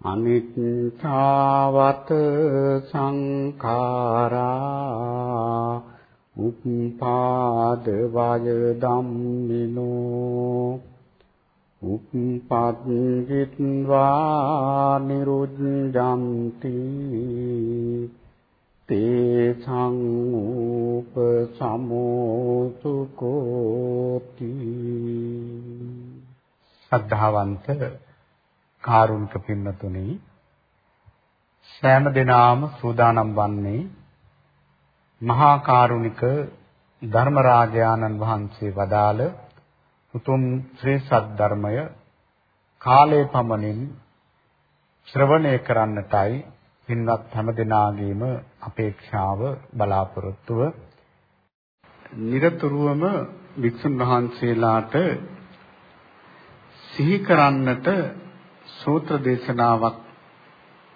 අනිච්චාවත සංඛාරා උප්පාද වය ධම්මිනෝ උප්පද්දිත්වා නිරුද්ධಂತಿ තේ සංූප සමෝසුකෝති ශ්‍රද්ධාවන්ත කාරුණික පින්නතුනි සෑම දිනාම සූදානම් වන්නේ මහා කාරුණික ධර්මරාජානන් වහන්සේ වදාළ උතුම් ශ්‍රී සද්ධර්මය කාලේ පමණින් ශ්‍රවණය කරන්නටයි පින්වත් හැම දිනාගේම අපේක්ෂාව බලාපොරොත්තුව. නිරතුරුවම වික්ෂුන් වහන්සේලාට සිහි කරන්නට සූත්‍ර දේශනාවක්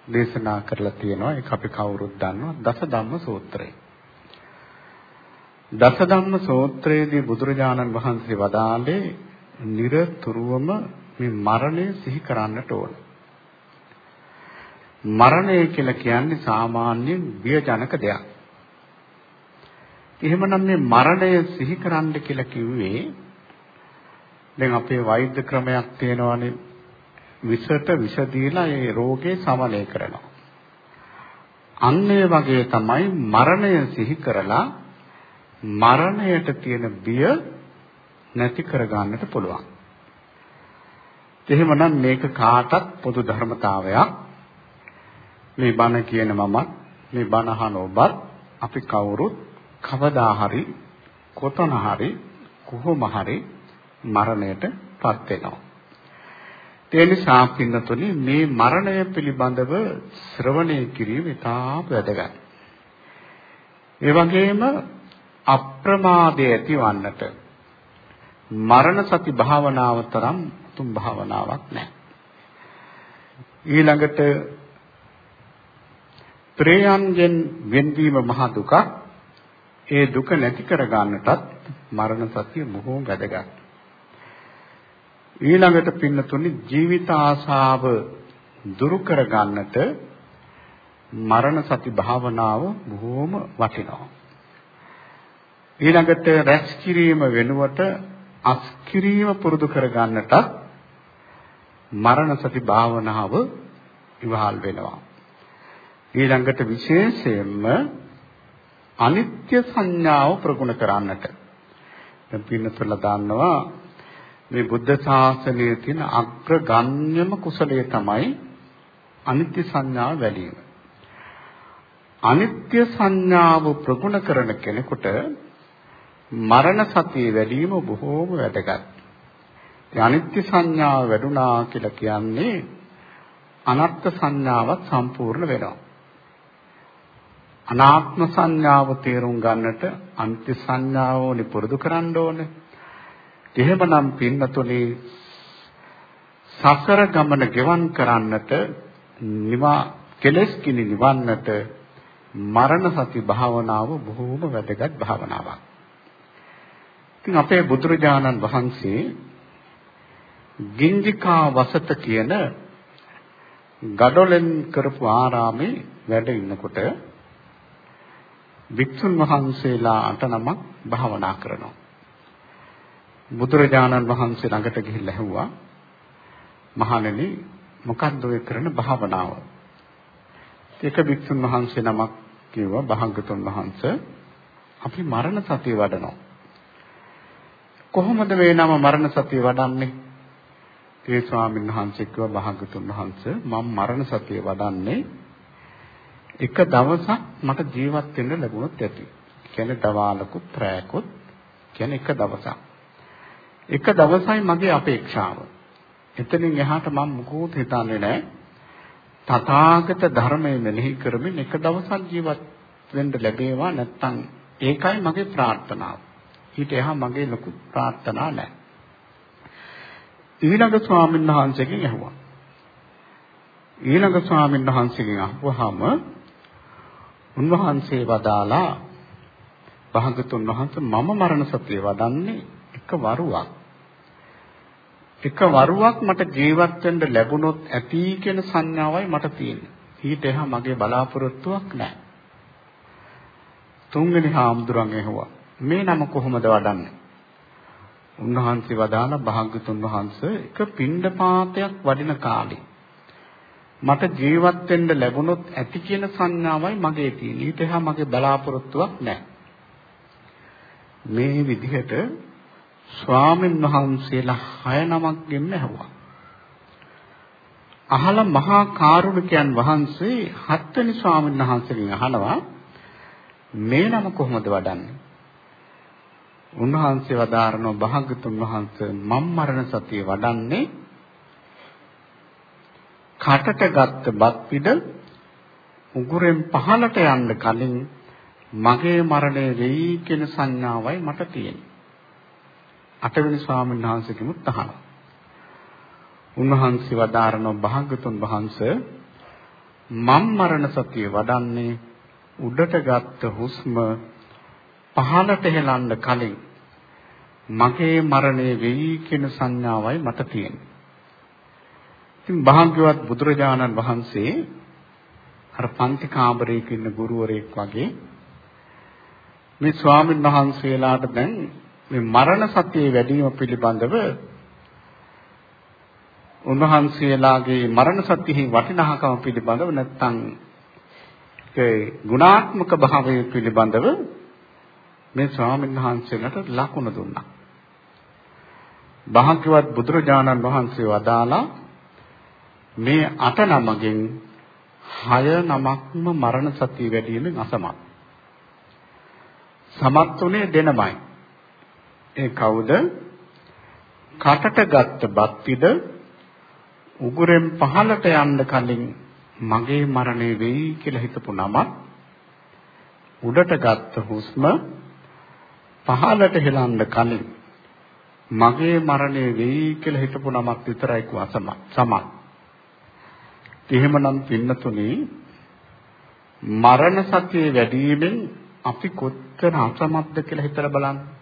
දේශනා කරලා තියෙනවා ඒක අපි කවුරුත් දන්නවා දස ධම්ම සූත්‍රය. දස ධම්ම සූත්‍රයේදී බුදුරජාණන් වහන්සේ වදාළේ নিরතුරුවම මේ මරණය සිහි කරන්නට ඕන. මරණය කියලා කියන්නේ සාමාන්‍යයෙන් බියජනක දෙයක්. එහෙමනම් මේ මරණය සිහි කරන්න කියලා කිව්වේ දැන් අපේ වෛද්‍ය ක්‍රමයක් තියෙනවානේ විසට විස දීලා ඒ රෝගේ සමනය කරනවා. අන්න ඒ වගේ තමයි මරණය සිහි කරලා මරණයට තියෙන බිය නැති කරගන්නට පුළුවන්. එහෙමනම් මේක කාටත් පොදු ධර්මතාවයක්. මේ බණ කියන මමත් මේ බණ අහන ඔබත් අපි කවුරුත් කවදා හරි කොතන හරි කොහොම හරි මරණයටපත් වෙනවා. ඒ නිසා පින්නතුනි මේ මරණය පිළිබඳව ශ්‍රවණය කිරීම ඉතා වැදගත්. ඒ වගේම අප්‍රමාදය ඇතිවන්නට මරණ සති භාවනාව තරම් උතුම් භාවනාවක් නැහැ. ඊළඟට ප්‍රේයන්ගෙන් වෙන්වීම මහ දුකක්. ඒ දුක නැති කර ගන්නටත් මරණ සතිය බොහෝම වැදගත්. ඊළඟට පින්නතුනි ජීවිත ආශාව දුරු කර ගන්නට මරණ සති භාවනාව බොහෝම වටිනවා. ඊළඟට රැස් කිරීම වෙනුවට අස් කිරීම පුරුදු කර ගන්නට මරණ සති භාවනාව ඉවහල් වෙනවා. ඊළඟට විශේෂයෙන්ම අනිත්‍ය සංඥාව ප්‍රගුණ කරන්නට. දැන් පින්නතුලා දන්නවා මේ බුද්ධ ශාසනයේ තියෙන අග්‍රගණ්‍යම කුසලයේ තමයි අනිත්‍ය සංඥාව වැඩි වීම. අනිත්‍ය සංඥාව ප්‍රගුණ කරන කෙනෙකුට මරණ සතිය වැඩි වීම බොහෝම වැදගත්. ඒ අනිත්‍ය සංඥාව වැඩුණා කියලා කියන්නේ අනත්ත් සංඥාවත් සම්පූර්ණ වෙනවා. අනාත්ම සංඥාව තේරුම් ගන්නට අනිත්‍ය සංඥාව නිපුරුදු කරන්න ඕනේ. එහෙමනම් පින්නතුනේ සසර ගමන ගෙවන් කරන්නට නිවා කෙලස් කිනි නිවන්නට මරණ සති භාවනාව බොහෝම වැදගත් භාවනාවක්. ඉතින් අපේ බුදුරජාණන් වහන්සේ ගින්ජිකා වසත කියන ගඩොලෙන් කරපු ආරාමේ වැඩ ඉන්නකොට වික්ෂුන් වහන්සේලා අට නමක් භාවනා කරනවා. බුදුරජාණන් වහන්සේ ළඟට ගිහිල්ලා ඇහුවා මහණෙනි මොකක්ද ඔය කරන භාවනාව? එක භික්ෂුන් වහන්සේ නමක් කිව්වා භාගතුන් වහන්සේ අපි මරණ සතිය වඩනවා. කොහොමද මේ නම මරණ සතිය වඩන්නේ? ඒ ස්වාමීන් වහන්සේ කිව්වා භාගතුන් වහන්සේ මම මරණ සතිය වඩන්නේ එක දවසක් මට ජීවත් වෙන්න ලැබුණොත් ඇති. කියන්නේ දවාලකුත් රැයකුත් කියන්නේ එක දවසක්. එක දවසයි මගේ අපේක්ෂාව. එතනින් එහාට මම මුකුත් හිතන්නේ නැහැ. තථාගත ධර්මය මෙනෙහි කරමින් එක දවසක් ජීවත් වෙන්න ලැබේවා නැත්නම් ඒකයි මගේ ප්‍රාර්ථනාව. ඊට එහා මගේ ලොකු ප්‍රාර්ථනා නැහැ. ඊළඟ ස්වාමීන් වහන්සේගෙන් ඇහුවා. ඊළඟ ස්වාමීන් වහන්සේගෙන් අහුවාම උන්වහන්සේ වදාලා භාගතුන් වහන්සේ මම මරණ සතිය වඩන්නේ එක වරුවක්. එක වරුවක් මට ජීවත් වෙන්න ලැබුණොත් ඇති කියන සංඥාවයි මට තියෙන්නේ. ඊට එහා මගේ බලාපොරොත්තුවක් නැහැ. තුන්වෙනි හාමුදුරන් ඇහුවා මේ නම කොහොමද වඩන්නේ? උන්වහන්සේ වදාළ භාග්‍යතුන් වහන්සේ එක පින්ඩපාතයක් වඩින කාලේ මට ජීවත් වෙන්න ලැබුණොත් ඇති කියන සංඥාවයි මගේ තියෙන්නේ. ඊට එහා මගේ බලාපොරොත්තුවක් නැහැ. මේ විදිහට ස්වාමීන් වහන්සේලා හය නමක් ගෙන්න ඇහුවා. අහලා මහා කාරුණිකයන් වහන්සේ හත්වෙනි ස්වාමීන් වහන්සේගෙන් අහනවා මේ නම කොහොමද වඩන්නේ? උන්වහන්සේ වදාරන භාගතුන් වහන්සේ මම් මරණ සතිය වඩන්නේ කටට ගත්ත බත් පිට උගුරෙන් පහළට යන්න කලින් මගේ මරණය වෙයි කියන සංඥාවයි මට තියෙන්නේ. අටවෙනි ස්වාමීන් වහන්සේගෙමුත් අහනවා. උන්වහන්සේ වදාරන භාගතුන් වහන්සේ මම් මරණ සතිය වඩන්නේ උඩට ගත්ත හුස්ම පහළට හෙලන්න කලින් මගේ මරණය වෙයි කියන සංඥාවයි මට තියෙන්නේ. ඉතින් භාග්‍යවත් බුදුරජාණන් වහන්සේ අර පන්ති කාමරයක ඉන්න ගුරුවරයෙක් වගේ මේ ස්වාමීන් වහන්සේලාට දැන් මේ මරණ සතිය වැඩිම පිළිබඳව උන්වහන්සේලාගේ මරණ සතියෙහි වටිනාකම පිළිබඳව නැත්නම් ඒ ගුණාත්මක භාවය පිළිබඳව මේ ස්වාමීන් වහන්සේලාට ලකුණු දුන්නා. භාග්‍යවත් බුදුරජාණන් වහන්සේ වදාලා මේ අට නමගෙන් හය නමක්ම මරණ සතිය වැඩිවීමෙන් අසමත්. සමත් උනේ දෙනමයි. ඒ කවුද? කටට ගත්ත බත් පිට උගුරෙන් පහළට යන්න කලින් මගේ මරණය වෙයි කියලා හිතපු නමක් උඩට ගත්ත හුස්ම පහළට හෙලන්න කලින් මගේ මරණය වෙයි කියලා හිතපු නමක් විතරයි කුවසම සමත්. එහෙමනම් පින්නතුනි මරණ සතිය වැඩිවීමෙන් අපි කොච්චර අසමත්ද කියලා හිතලා බලන්න.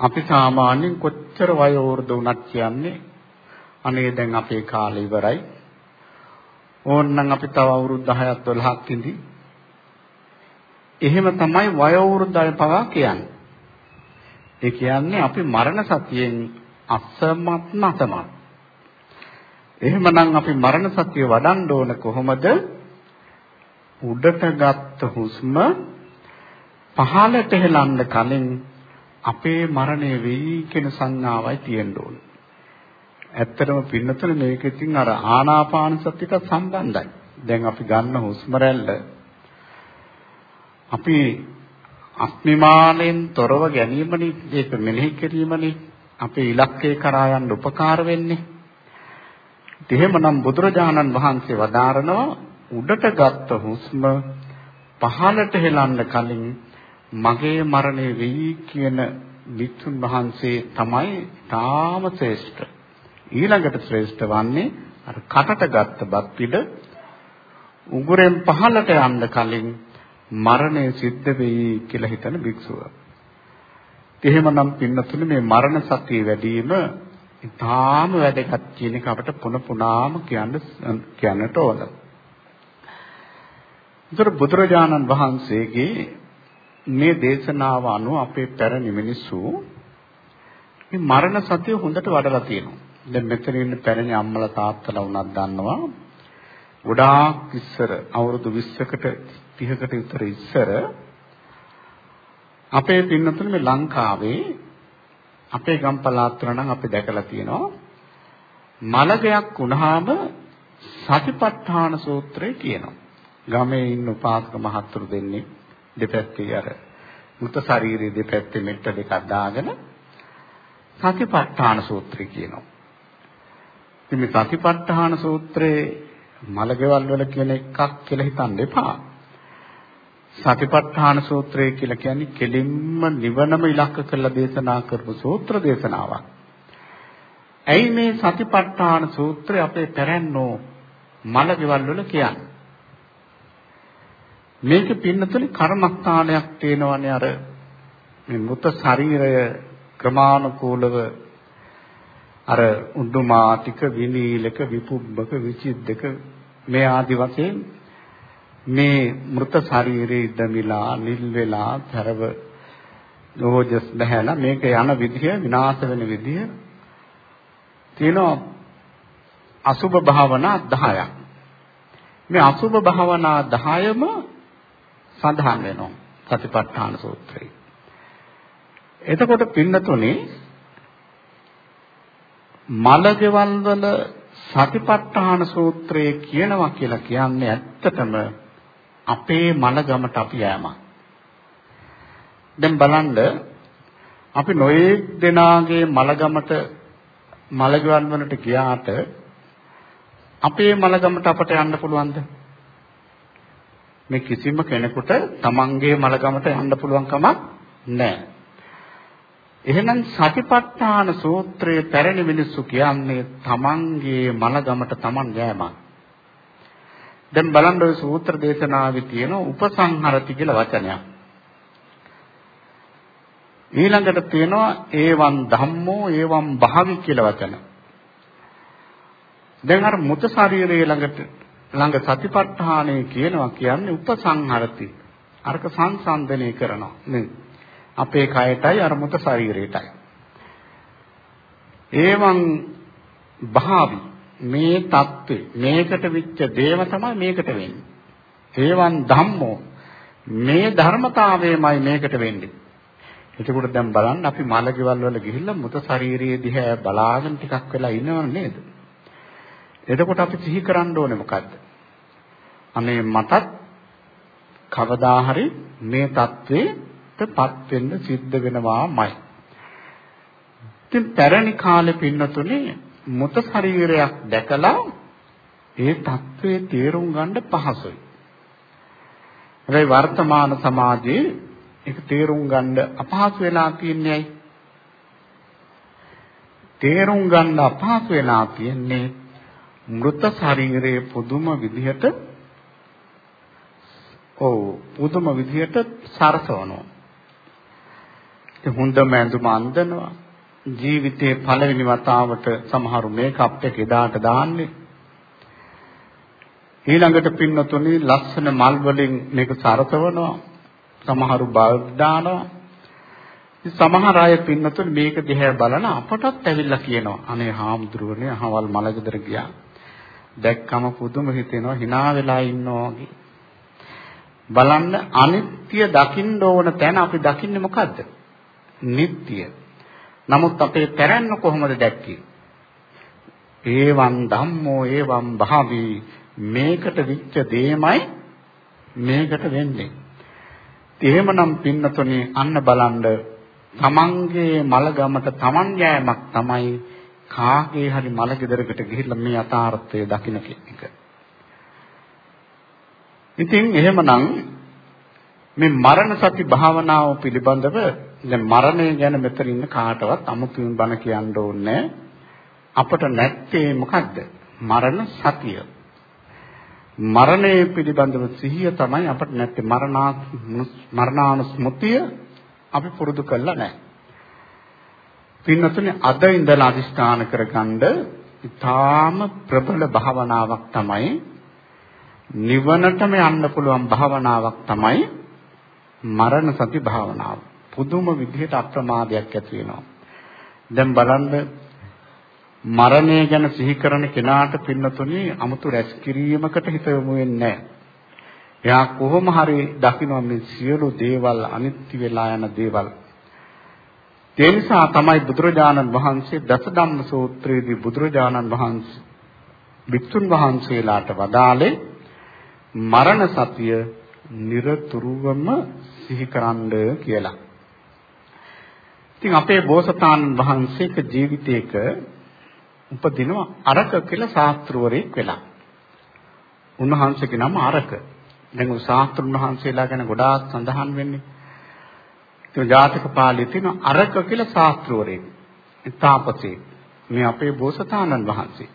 අපි සාමාන්‍යයෙන් කොච්චර වයෝවෘද්ධ වුණත් කියන්නේ අනේ දැන් අපේ කාලය ඉවරයි. ඕන්නම් අපි තව අවුරුදු 10ක් 12ක් ඉඳි. එහෙම තමයි වයෝවෘද්ධ අය පවා කියන්නේ. ඒ කියන්නේ අපි මරණ සතියෙන් අසමත් නැතමත්. එහෙමනම් අපි මරණ සතිය වඩන්න ඕන කොහොමද? උඩට ගත්ත හුස්ම පහළට හෙලන්න කලින් අපේ මරණය වෙයි කියන සංඥාවයි තියෙන්න ඕනේ. ඇත්තටම පින්නතන මේක ඉතින් අර ආනාපාන සතියට සම්බන්ධයි. දැන් අපි ගන්න හුස්ම රැල්ල අපි අස්මිමානෙන් තොරව ගැනීමනේ ඒක මෙනෙහි කිරීමනේ අපේ ඉලක්කය කරා යන්න උපකාර වෙන්නේ. එහෙමනම් බුදුරජාණන් වහන්සේ වදාරනවා උඩට ගත්ත හුස්ම පහළට හෙලන්න කලින් මගේ මරණය වෙයි කියන විසුන් වහන්සේ තමයි තාම ශ්‍රේෂ්ඨ. ඊළඟට ශ්‍රේෂ්ඨ වන්නේ අර කටට ගත්ත බත් පිට උගුරෙන් පහළට යන්න කලින් මරණය සිද්ධ වෙයි කියලා හිතන භික්ෂුව. එහෙමනම් පින්නතුනේ මේ මරණ සතිය වැඩි වීම ඉතාම වැදගත් කියන එක අපිට පුන පුනාම කියන්න කියන්නට ඕන. ඒතර බුදුරජාණන් වහන්සේගේ මේ දේශනාව අනුව අපේ පැරණි මිනිස්සු මේ මරණ සතිය හොඳට වඩලා තියෙනවා. දැන් මෙතන ඉන්න පැරණි අම්මලා තාත්තලා වුණත් දන්නවා. ගොඩාක් ඉස්සර අවුරුදු 20කට 30කට විතර ඉස්සර අපේ පින්නතුනේ මේ ලංකාවේ අපේ ගම් පළාත්වල නම් අපි දැකලා තියෙනවා මලගයක් වුණාම සතිපට්ඨාන සූත්‍රය කියනවා. ගමේ ඉන්න උපාසක මහත්තුරු දෙන්නේ දෙපැත්තේ අර මුත ශරීරයේ දෙපැත්තේ මෙට්ට දෙකක් දාගෙන සතිපට්ඨාන සූත්‍රය කියනවා. ඉතින් මේ සතිපට්ඨාන සූත්‍රයේ මලගෙවල් වල කියන එකක් කියලා හිතන්න එපා. සතිපට්ඨාන සූත්‍රය කියලා කියන්නේ කෙලින්ම නිවනම ඉලක්ක කරලා දේශනා කරපු සූත්‍ර දේශනාවක්. ඇයි මේ සතිපට්ඨාන සූත්‍රය අපේ පැරැන්නෝ මලගෙවල් වල කියන්නේ? මේක පින්නතුලි කර්මස්ථානයක් තේනවනේ අර මේ මృత ශරීරය ක්‍රමානුකූලව අර උඩුමාතික විනීලක විපුබ්බක විචිද්දක මේ ආදි වශයෙන් මේ මృత ශරීරයේ ඉදමිලා නිල් වෙලා තරව දෝජස් බහැලා මේක යන විදිය විනාශ වෙන විදිය තියෙනවා අසුබ භාවනා 10ක් මේ අසුබ භාවනා 10ම සඳහන් වෙනවා සතිපට්ඨාන සූත්‍රයේ එතකොට පින්නතුනේ මලගෙවල් වල සතිපට්ඨාන සූත්‍රය කියනවා කියලා කියන්නේ ඇත්තටම අපේ මනගමට අපි යෑමක්. දැන් බලන්න අපි නොයේක් දෙනාගේ මලගමට මලගෙවල් වලට ගියාට අපේ මලගමට අපට යන්න පුළුවන්ද? මේ කිසිම කෙනෙකුට තමන්ගේ මලගමට යන්න පුළුවන් කමක් නැහැ. එහෙනම් සතිපට්ඨාන සූත්‍රයේ පැරණි මිනිස්සු කියන්නේ තමන්ගේ මනගමට තමන් යෑමක්. දැන් බලන්න ඔය සූත්‍ර දේශනාවේ තියෙන උපසංහරති කියලා වචනයක්. ඊළඟට තියෙනවා ඒවං ධම්මෝ ඒවං භාවි කියලා වචන. දැන් අර මුත ශරීරයේ ළඟට ළඟ සතිපට්ඨානය කියනවා කියන්නේ උපසංහරති. අරක සංසන්දනය කරනවා නේ. අපේ කයටයි අරමුත ශරීරයටයි. ඒවන් භාවි මේ தත්ත්වේ මේකට විච්ච දේව තමයි මේකට වෙන්නේ. ඒවන් ධම්මෝ මේ ධර්මතාවයමයි මේකට වෙන්නේ. එතකොට දැන් බලන්න අපි මලකෙවල් වල ගිහිල්ලා මුත ශාරීරියේ දිහා බලාගෙන ටිකක් වෙලා ඉනව නේද? එතකොට අපි සිහි කරන්න ඕනේ මොකද්ද? අනේ මටත් කවදා හරි මේ தത്വෙටපත් වෙන්න සිද්ධ වෙනවාමයි. ඉතින් පැරණි කාලේ පින්නතුනේ මුත ශරීරයක් දැකලා ඒ தത്വේ තේරුම් ගන්න පහසුයි. හැබැයි වර්තමාන සමාජයේ ඒක තේරුම් ගන්න අපහසු වෙලා තියන්නේ ඇයි? තේරුම් ගන්න අපහසු වෙලා තියන්නේ මృత ශරීරයේ පුදුම විදිහට ඔව් පුදුම විදිහට සරසවනවා. හොඳම ඇඳුම අඳිනවා. ජීවිතේ පළවෙනි වතාවට සමහරු මේකප් එක එදාට දාන්නේ. ඊළඟට පින්නතුනි ලස්සන මල් වලින් මේක සරසවනවා. සමහරු බල්බ් දානවා. සමහර අය පින්නතුනි මේක දිහා බලන අපටත් ඇවිල්ලා කියනවා අනේ හාමුදුරුවනේ අහවල් මලගෙදර ගියා. දැක්කම පුදුම හිතෙනවා hina වෙලා ඉන්නවා වගේ. බලන්න අනිත්‍ය දකින්න ඕන තැන අපි දකින්නේ මොකද්ද? නিত্য. නමුත් අපේ පැරැන්න කොහොමද දැක්කේ? ඒවං ධම්මෝ ඒවං භාවි මේකට විච්ච දෙයමයි මේකට වෙන්නේ. එහෙමනම් පින්නතුනේ අන්න බලන්න තමන්ගේ මලගමට තමන් යෑමක් තමයි කාගේ හරි මල ගෙදරකට ගිහිල්ලා මේ යථාර්ථය දකින්න එක. ඉතින් එහෙමනම් මේ මරණ සති භාවනාව පිළිබඳව දැන් මරණය ගැන මෙතන ඉන්න කාටවත් අමුතුවෙන් බණ කියන්න ඕනේ අපට නැත්තේ මොකද්ද? මරණ සතිය. මරණය පිළිබඳව සිහිය තමයි අපට නැත්තේ. මරණා මරණානුස්මෘතිය අපි පුරුදු කළා නැහැ. පින්නතුනේ අද ඉඳලා අදිස්ථාන කරගන්න ඊටාම ප්‍රබල භාවනාවක් තමයි නිවනටම යන්න පුළුවන් භාවනාවක් තමයි මරණ සති භාවනාව. පුදුම විදිහට අප්‍රමාදයක් ඇති වෙනවා. දැන් බලන්න මරණය ගැන සිහි කරන කෙනාට පින්නතුනේ 아무තු රැස් කිරීමකට හිත යොමු වෙන්නේ නැහැ. එයා කොහොම හරි දකින්න මේ සියලු දේවල් අනිත්‍ය වෙලා යන දේවල්. ඒ නිසා තමයි බුදුරජාණන් වහන්සේ දසධම්ම සූත්‍රයේදී බුදුරජාණන් වහන්සේ වික්තුන් වහන්සේලාට වදාළේ මරණ සතිය নিরතුරුවම සිහි කරන්න කියලා. ඉතින් අපේ බෝසතාණන් වහන්සේක ජීවිතයක උපදිනවා අරක කියලා ශාස්ත්‍රවරයෙක් වෙලා. උන්වහන්සේගේ නම අරක. දැන් උ ශාස්ත්‍රුන් වහන්සේලා ගැන ගොඩාක් සඳහන් වෙන්නේ. ඒ ජාතක පාළියේ තියෙන අරක කියලා ශාස්ත්‍රවරයෙක්. තාපසේ. මේ අපේ බෝසතාණන් වහන්සේ.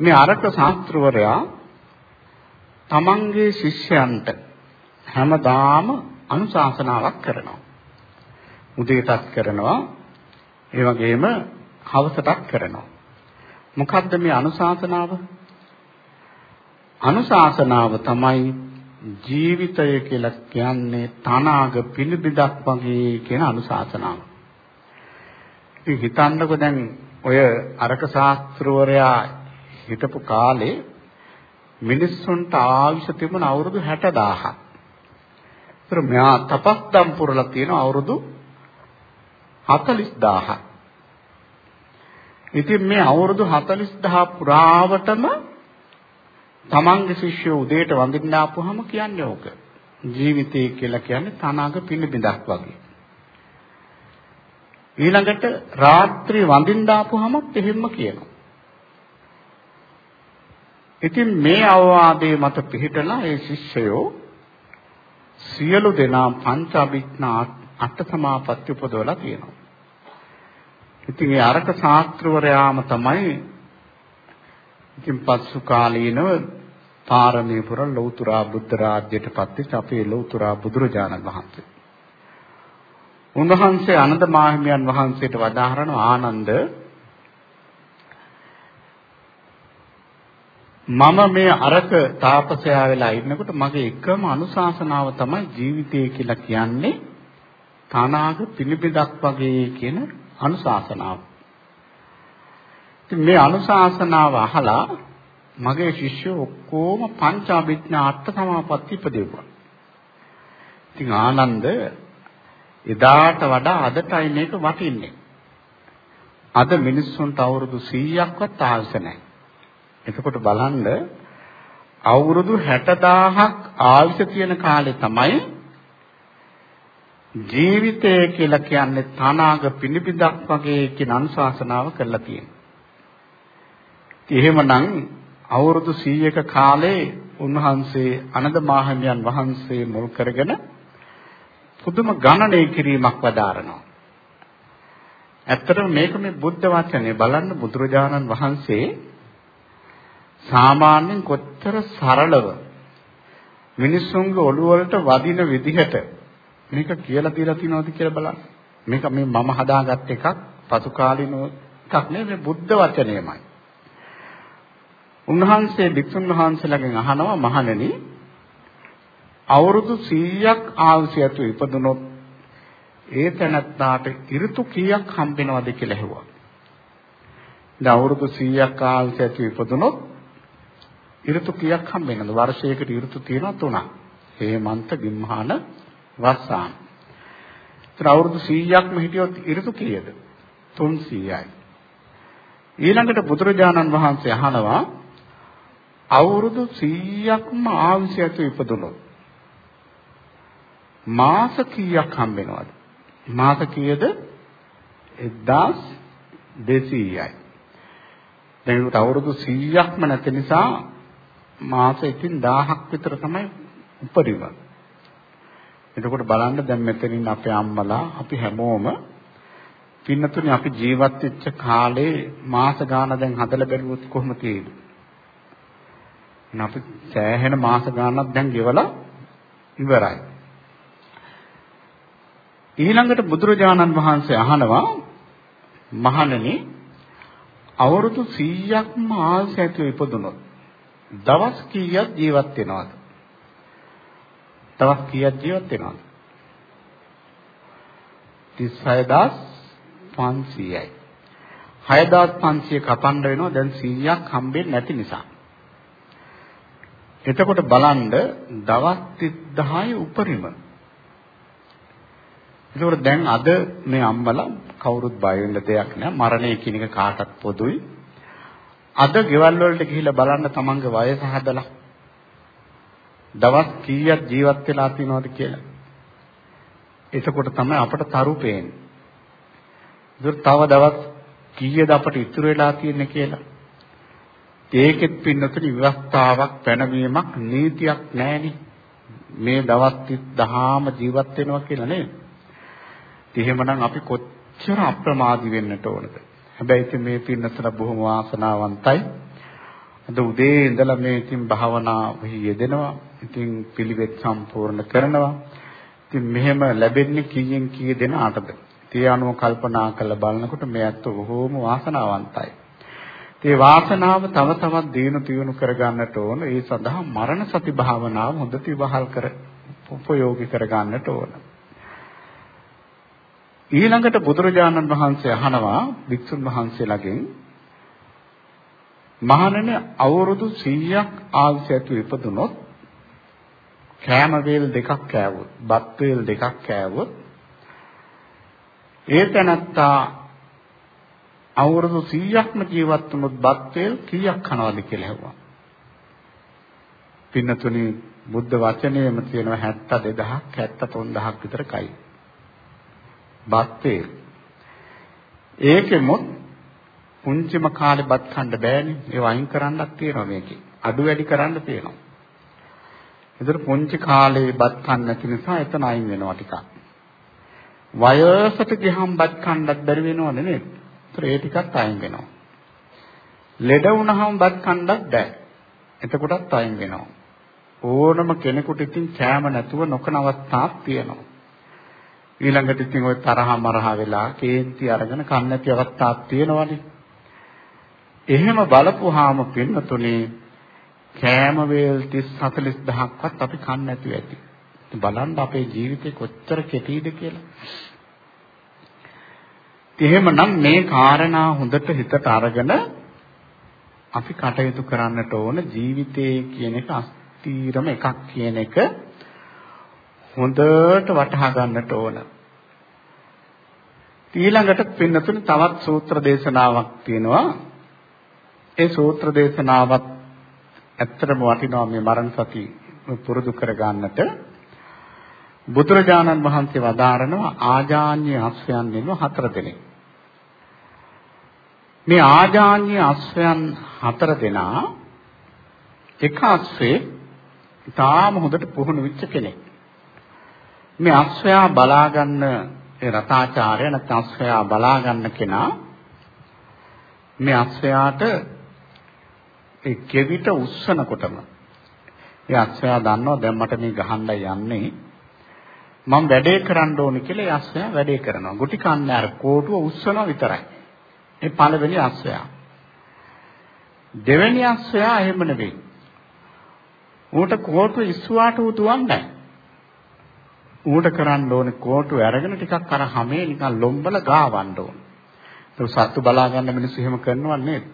මේ අරක ශාස්ත්‍රවරයා තමන්ගේ ශිෂ්‍යයන්ට හැමදාම අනුශාසනාවක් කරනවා. උදේටත් කරනවා. ඒ වගේම හවසටත් කරනවා. මොකද්ද මේ අනුශාසනාව? අනුශාසනාව තමයි ජීවිතය කියලා කියන්නේ තනාග පිළිබිදක් වගේ කියන අනුශාසනාව. ඉතින් හිතන්නකෝ දැන් ඔය අරක ශාස්ත්‍රවරයා හිටපු කාලේ මිනිස්සුන්ට ආයුෂ තිබුණ අවුරුදු 60000ක්. ඒතර මෙයා තපස්දම් පුරලා තියෙන අවුරුදු 40000ක්. ඉතින් මේ අවුරුදු 40000 පුරාවටම තමන්ගේ ශිෂ්‍යෝ උදේට වඳින්න ආපුවාම කියන්නේ ඕක. ජීවිතය කියලා කියන්නේ තනාග පිළිබිඳක් වගේ. ඊළඟට රාත්‍රී වඳින්න ආපුවාම එහෙම්ම කියනවා. ඉතින් මේ අවවාදයේ මත පිහිටලා ඒ ශිෂ්‍යයෝ සියලු දෙනා පංච අභිඥා අට සමාපatti උපදවලා තියෙනවා. ඉතින් ඒ අරක ශාස්ත්‍රවරයාම තමයි ඉතින් පසු කාලීනව පාරමී පුර ලෞතුරා බුද්ධ රාජ්‍යයට පත්වෙච්ච අපේ ලෞතුරා බුදුරජාණන් වහන්සේ. උන්වහන්සේ ආනන්ද මාහිමියන් වහන්සේට වදාහරන ආනන්ද මම මේ අරක තාපසයා වෙලා ඉන්නකොට මගේ එකම අනුශාසනාව තමයි ජීවිතය කියලා කියන්නේ තනාග පිළිබිදක් වගේ කියන අනුශාසනාව. ඉතින් මේ අනුශාසනාව අහලා මගේ ශිෂ්‍යෝ ඔක්කොම පංචාභිඥා අට සමාපatti ඉපදෙව්වා. ඉතින් ආනන්ද එදාට වඩා අදටයි මේක වටින්නේ. අද මිනිස්සුන්ට අවුරුදු 100ක්වත් ආයුෂ නැහැ. එතකොට බලන්න අවුරුදු 60000ක් ආයුෂ තියෙන කාලේ තමයි ජීවිතය කියලා කියන්නේ තනාග පිළිපිදක් වගේ කියන අනුශාසනාව කරලා තියෙනවා. එහෙමනම් අවුරුදු 100ක කාලේ උන්වහන්සේ අනද මාහිමියන් වහන්සේ මුල් කරගෙන පුදුම ගණනය කිරීමක් වදාරනවා. ඇත්තටම මේක මේ බුද්ධ වචනේ බලන්න බුදුරජාණන් වහන්සේ සාමාන්‍යයෙන් කොච්චර සරලව මිනිස්සුන්ගේ ඔළුව වලට වදින විදිහට මේක කියලා දීලා තියෙනවද කියලා බලන්න. මේක මේ මම හදාගත් එකක් පසු කාලින එකක් නෙවෙයි බුද්ධ වචනයමයි. උන්වහන්සේ භික්ෂුන් වහන්සේලාගෙන් අහනවා මහණෙනි අවුරුදු 100ක් ආයුෂ ඇතු ඉපදුනොත් ඒ තැනත්තාට ඍතු කීයක් හම්බෙනවද කියලා ඇහුවා. දැන් අවුරුදු 100ක් ආයුෂ ඇතු ඉපදුනොත් ඍතු කීයක් හම්බෙනවද? වර්ෂයකට ඍතු තියෙනවා තුනක්. හේමන්ත, ගිම්හාන, වස්සාන. ඒතර අවුරුදු 100ක්ම හිටියොත් ඍතු කීයද? 300යි. ඊළඟට බුදුරජාණන් වහන්සේ අහනවා අවුරුදු 100ක්ම ආයුෂ ඇතුව ඉපදුනොත් මාස කීයක් හම්බෙනවද? මාස කීයද? 1200යි. දැන් උට අවුරුදු 100ක්ම නැති නිසා මාස ඉතින් 1000ක් විතර තමයි උපරිම. එතකොට බලන්න දැන් මෙතනින් අපේ අම්මලා අපි හැමෝම පින්නතුනේ අපි ජීවත් වෙච්ච කාලේ මාස ගාන දැන් හදලා බැලුවොත් කොහොම තියෙන්නේ? අපි සෑහෙන මාස ගානක් දැන් ගෙවලා ඉවරයි. ඊළඟට බුදුරජාණන් වහන්සේ අහනවා මහණෙනි අවුරුදු 100ක්ම ආයුෂ ඇතුව ඉපදුනොත් දවස් කීයක් ජීවත් වෙනවද? දවස් කීයක් ජීවත් වෙනවද? 36500යි. 6500 කපන්න වෙනවා දැන් 100ක් හම්බෙන්නේ නැති නිසා. එතකොට බලන්න දවස් 30000 උපරිම. ඒකෝර දැන් අද මේ අම්මලා කවුරුත් බය වෙන්න දෙයක් නෑ මරණය කියන එක කාටත් පොදුයි. අද ගෙවල් වලට ගිහිල්ලා බලන්න තමන්ගේ වයස හදලා දවස් කීයක් ජීවත් වෙලා තියෙනවද කියලා. එතකොට තමයි අපට තරු පේන්නේ. ඒක තව දවස් කීයද අපට ඉතුරු වෙලා තියෙන්නේ කියලා. ඒකෙත් පින්නතුනි විවස්ථාවක් පැනවීමක් නීතියක් නැහෙනි. මේ දවස් 30ම ජීවත් වෙනවා කියලා නේද? එහෙමනම් අපි කොච්චර අප්‍රමාදී වෙන්නට ඕනද? හැබැයි ඉතින් මේ පින්නතර බොහොම වාසනාවන්තයි. අද උදේ ඉඳලා මේ ඉතින් භාවනාවෙහි යෙදෙනවා. ඉතින් පිළිවෙත් සම්පූර්ණ කරනවා. ඉතින් මෙහෙම ලැබෙන්නේ කීයෙන් කී දෙනාටද? ඒ අනුව කල්පනා කරලා බලනකොට මේ ඇත්ත බොහොම වාසනාවන්තයි. ඒ වාසනාව තව තවත් දිනු තියුණු කරගන්නට ඕන. ඒ සඳහා මරණ සති භාවනාව හොඳට විවහල් කර උපයෝගී කරගන්නට ඕන. ඊළඟට බුදුරජාණන් වහන්සේ අහනවා වික්ෂුන් වහන්සේලාගෙන් මහණෙනි අවුරුදු 100ක් ආයුෂ ඇතුව ඉපදුනොත් කෑම වේල් දෙකක් කෑවොත් බත් වේල් දෙකක් කෑවොත් ඒ තැනත්තා අවුරුදු 100ක්ම ජීවත් වුණොත් බත් වේල් කීයක් කනවද කියලා ඇහුවා. පින්නතුනි බුද්ධ වචනයේම තියෙනවා 72000ක් 73000ක් විතර කයි. බත් වේල්. ඒකෙමුත් පුංචිම කාලේ බත් කන්න බෑනේ. ඒව අයින් කරන්නත් තියෙනවා මේකේ. අඩු වැඩි කරන්න තියෙනවා. ඒතර පුංචි කාලේ බත් කන්න නැති නිසා එතන අයින් වෙනවා ටිකක්. වයසට ගියහම බත් කන්නත් බැරි වෙනවනේ නේද? ඒතර ඒ ටිකත් අයින් වෙනවා. ලෙඩ වුණාම බත් කන්නත් බෑ. එතකොටත් අයින් වෙනවා. ඕනම කෙනෙකුට ඉතින් කෑම නැතුව නොකන අවස්ථාවක් තියෙනවා. ඊළඟට ඉතින් ওই තරහ මරහ වෙලා කේන්ති අරගෙන කන්න නැති අවස්ථාවක් තියෙනවනේ. එහෙම බලපුවාම පින්නතුනේ කෑම වේල් 30 40000ක්වත් අපි කන්න නැතුව ඇති. බලන්න අපේ ජීවිතේ කොච්චර කෙටිද කියලා. එහෙමනම් මේ කාරණා හොඳට හිතට අරගෙන අපි කටයුතු කරන්නට ඕන ජීවිතේ කියන එක අස්තීරම එකක් කියන එක හොඳට වටහා ගන්නට ඕන. ඊළඟට පින්නතුනේ තවත් සූත්‍ර දේශනාවක් තියෙනවා. ඒ සූත්‍ර දේශනාවත් ඇත්තටම වටිනවා මේ මරණ සති පුරුදු කර ගන්නට. බුදුරජාණන් වහන්සේ වදාරනවා ආජාන්‍ය අස්වැයන් වෙන හතර දෙනෙක්. මේ ආජාන්‍ය අස්වැයන් හතර දෙනා එක අස්වේ තාම හොඳට පුහුණු වෙච්ච කෙනෙක්. මේ අස්වැයා බලා ගන්න ඒ රතාචාර්ය නැත්නම් අස්වැයා බලා ගන්න කෙනා මේ අස්වැයාට ඒ කෙවිත උස්සනකොටම ඒ අස්වැයා දන්නවා දැන් මට මේ ගහන්න යන්නේ මම වැඩේ කරන්න ඕනේ කියලා ඒ අස්වැයා වැඩේ කරනවා. ගුටි කන්නේ අර කෝටුව උස්සනවා විතරයි. ඒ පළවෙනි අස්වැයා. දෙවෙනි අස්වැයා එහෙම නෙවෙයි. ඌට කෝටුව ඉස්සුවාට ඌ දුවන්නේ නැහැ. ඌට කරන්න ඕනේ කෝටුව අරගෙන ටිකක් අර හැමේ නිකන් ලොම්බල ගාවන්න ඕනේ. ඒක සත්තු බලා ගන්න මිනිස්සු එහෙම කරනවා නේද?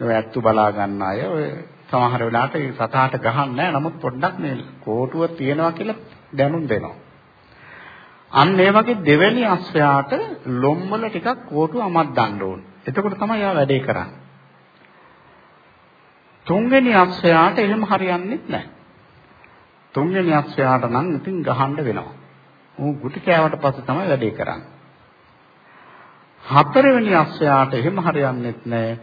ඒ ඇත්තු බලා ගන්න අය ඔය සමහර වෙලාවට ඒ සතාට ගහන්නේ නැහැ. නමුත් පොඩ්ඩක් මේ කෝටුව තියනවා කියලා දැනුම් දෙනවා. අන්න ඒ වගේ දෙවෙනි අස්වැයාට ලොම්වල ටිකක් කෝටුව අමද්දන්න ඕනේ. එතකොට තමයි යා වැඩේ කරන්නේ. තුන්වෙනි අස්වැයාට එහෙම හරියන්නේ නැහැ. තුන්වෙනි අස්වැයාට නම් ඉතින් ගහන්න වෙනවා. ඌ ගුටි කෑවට පස්සේ තමයි වැඩේ කරන්නේ. හතරවෙනි අස්වැයාට එහෙම හරියන්නේ නැහැ.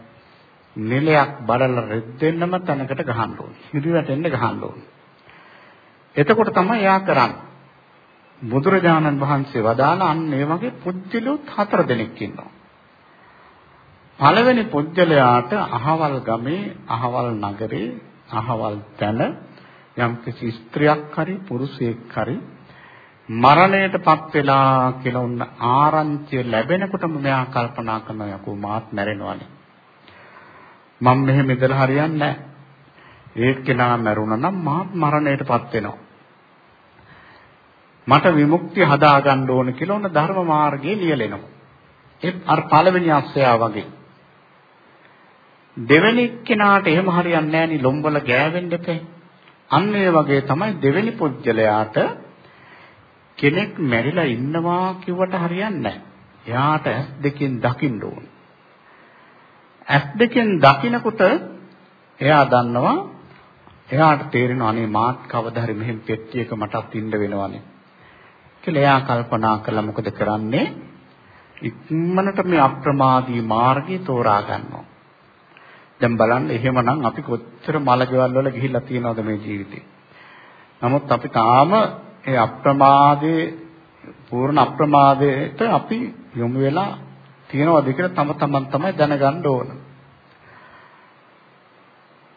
නිලයක් බලලා රෙද්දෙන්නම තැනකට ගහන්න ඕනේ. හිරිවැටෙන්න ගහන්න ඕනේ. එතකොට තමයි යා කරන්නේ. බුදුරජාණන් වහන්සේ වදාළ අන්න ඒ වගේ පුජ්‍යලුත් හතර දෙනෙක් ඉන්නවා. පළවෙනි පුජ්‍යලයාට අහවල් ගමේ, අහවල් නගරේ, අහවල් තැන යම් කිසි ස්ත්‍රියක් හරි පුරුෂයෙක් හරි මරණයටපත් වෙලා කියලා උන්න ආරංචිය ලැබෙනකොටම මෙයා කල්පනා කරනවා යකෝ මාත් මැරෙනවානේ. මම මෙහෙම ඉඳලා හරියන්නේ නැහැ. ඒත් කෙනා මැරුණා නම් මාත් මරණයටපත් වෙනවා. මට විමුක්තිය හදා ගන්න ඕන කියලා උන්න ධර්ම මාර්ගයේ ලියලෙනවා. ඒ අර පළවෙනි අස්සයා වගේ. දෙවෙනි කෙනාට එහෙම හරියන්නේ නැහැ නේ ලොම්බල ගෑවෙන්න එපේ. අන්න ඒ වගේ තමයි දෙවෙනි පුජ්‍යලයාට කෙනෙක් මැරිලා ඉන්නවා කිව්වට හරියන්නේ නැහැ. එයාට ඇස් දෙකෙන් දකින්න ඕන. ඇස් දෙකෙන් දකිනකොට එයා දන්නවා එයාට තේරෙනවා අනේ මාත් කවදා හරි මෙහෙම පෙට්ටියක මටත් ඉන්න වෙනවනේ. කියලා එයා කල්පනා කළා මොකද කරන්නේ? ඉක්මනට මේ අප්‍රමාදී මාර්ගය තෝරා ගන්නවා. දැන් බලන්න එහෙමනම් අපි කොච්චර මල ගෙවල් වල ගිහිල්ලා තියෙනවද මේ ජීවිතේ. නමුත් අපි තාම ඒ අප්‍රමාදයේ පූර්ණ අප්‍රමාදයට අපි යොමු වෙලා තියෙනවද කියලා තම තමන් තමයි දැනගන්න ඕන.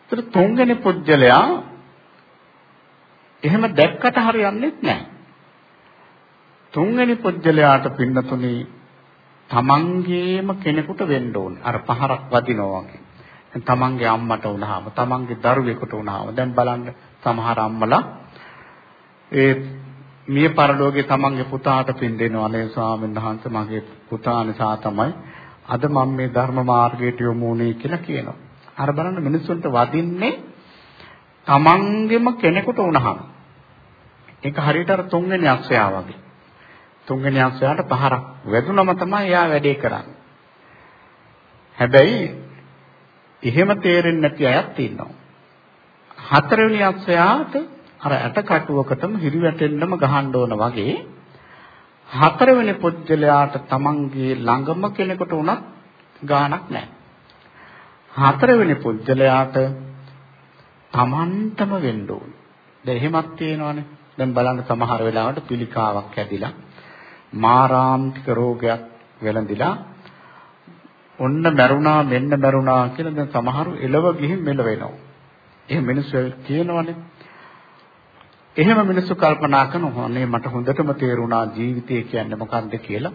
ඒතර තුන්වෙනි පුජ්‍යලයා එහෙම දැක්කට හරියන්නේ නැහැ. තුන්වෙනි පුජ්‍යලයාට පින්නතුනේ තමන්ගේම කෙනෙකුට වෙන්න ඕනේ. අර පහරක් වදිනවා වගේ. තමන්ගේ අම්මට වුණාම, තමන්ගේ දරුවෙකුට වුණාම දැන් බලන්න සමහර අම්මලා ඒ මිය පරලෝකේ තමන්ගේ පුතාට පින් දෙනවා නේ ස්වාමීන් වහන්සේ මගේ පුතා නිසා තමයි අද මම මේ ධර්ම මාර්ගයට යොමු වුනේ කියලා කියනවා. අර බලන්න මිනිස්සුන්ට වදින්නේ තමන්ගෙම කෙනෙකුට වුණාම. ඒක හරියට අර තුන්වෙනි අක්ෂයා වගේ. තුන්වෙනි අක්ෂයාට පහරක් වැදුනම තමයි එයා වැඩේ කරන්නේ. හැබැයි එහෙම තේරෙන්නේ නැති අයත් ඉන්නවා. හතරවෙනි අක්ෂයාට අර ඇට කටුවකටම හිරි වැටෙන්නම ගහන්න ඕන වගේ හතරවෙනි පුජ්‍යලයාට තමන්ගේ ළඟම කෙනෙකුට උනත් ගාණක් නැහැ. හතරවෙනි පුජ්‍යලයාට තමන්ටම වෙන්න ඕනේ. දැන් එහෙමත් තියෙනවනේ. දැන් බලන්න සමහර වෙලාවට පිළිකාවක් ඇදිලා මාරාන්තික රෝගයක් වෙලඳිලා ඔන්න මැරුණා මෙන්න මැරුණා කියලා දැන් සමහරු එළව ගිහින් මෙල වෙනවා. එහෙම මිනිස්සු කියනවනේ. එහෙම මිනිස්සු කල්පනා කරනවා නේ මට හොඳටම තේරුණා ජීවිතය කියන්නේ මොකක්ද කියලා.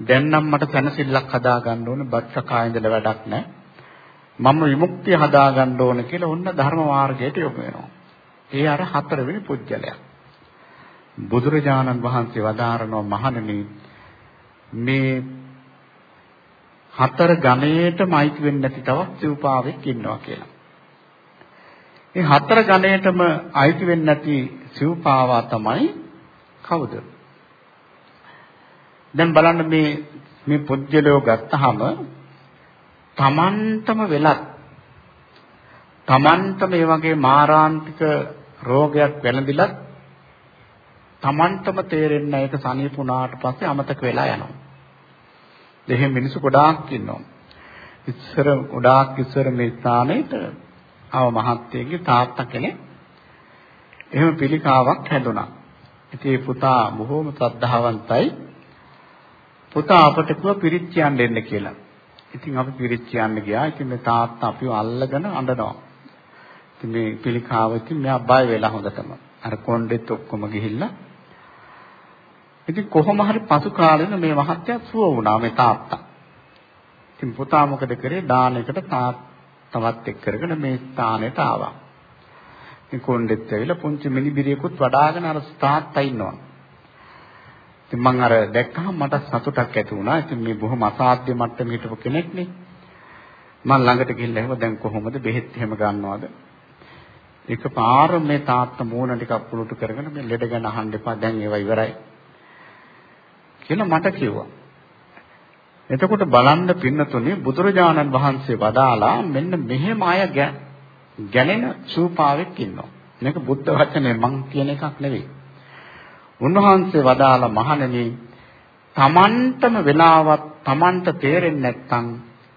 දැන් නම් මට සැනසෙල්ලක් හදාගන්න ඕනේ බත් කකා ඉඳලා වැඩක් නැහැ. මම විමුක්තිය හදාගන්න ඕනේ කියලා ඔන්න ධර්ම මාර්ගයට යොමු වෙනවා. ඒ අර හතරවෙනි පුජ්‍යලයක්. බුදුරජාණන් වහන්සේ වදාරනවා මහණෙනි මේ හතර ගණේටම අයිති වෙන්නේ නැති තවත් සිව්පාවෙක් ඉන්නවා කියලා. මේ හතර ගණේටම අයිති වෙන්නේ නැති සිව්පාවා තමයි කවුද? දැන් බලන්න මේ මේ පුජ්‍යලෝ ගත්තාම තමන්ටම වෙලත් තමන්ටම මේ වගේ මාරාන්තික රෝගයක් වැළඳිලත් තමන්ටම තේරෙන්නේ ඒක සනීපුණාට පස්සේ අමතක වෙලා යනවා. දෙහෙම මිනිස්සු ගොඩාක් ඉන්නවා. ඉස්සර ගොඩාක් ඉස්සර මේ ස්ථානෙට ආව මහත්තයෙක්ගේ තාත්තා කෙනෙක් එහෙම පිළිකාවක් හැදුනා. ඉතින් පුතා බොහෝම ශ්‍රද්ධාවන්තයි. පුතා අපට කිව්වා පිරිත් කියන්න එන්න කියලා. ඉතින් අපි පිරිත් කියන්න ගියා. ඉතින් මේ තාත්තා අපිව අල්ලගෙන අඬනවා. ඉතින් මේ පිළිකාව ඉතින් මෙයා බය වෙලා හොඳටම. අර කොණ්ඩෙත් ඔක්කොම ගිහිල්ලා ඉතින් කොහොම හරි පසු කාලෙන මේ මහත්තයා සුව වුණා මේ තාත්තා. ඉතින් පුතා මොකද කරේ දානයකට තවත් එක් කරගෙන මේ ස්ථානෙට ආවා. ඉතින් කොණ්ඩෙත් ඇවිල්ලා පුංචි මිනිබිරියකුත් වඩාගෙන අර තාත්තා ඉන්නවා. ඉතින් මං අර දැක්කහම මට සතුටක් ඇති වුණා. ඉතින් මේ බොහොම අසාධ්‍ය මට්ටමේ හිටපු කෙනෙක් නේ. මං ළඟට ගිහිල්ලා එහෙම දැන් කොහොමද බෙහෙත් එහෙම ගන්නවද? එකපාර මේ තාත්තා මූණ ටිකක් පුරුටු කරගෙන මේ ලෙඩ ගැන අහන්න එපා දැන් ඒවා ඉවරයි. කියලා මට කිව්වා. එතකොට බලන්න පින්නතුනේ බුදුරජාණන් වහන්සේ වදාලා මෙන්න මෙහෙම අය ගැනෙන සූපාවෙක් ඉන්නවා. මේක බුද්ධ වචනේ මං කියන එකක් නෙවෙයි. උන්වහන්සේ වදාලා මහණෙනි තමන්ටම වෙලාවත් තමන්ට තේරෙන්නේ නැත්නම්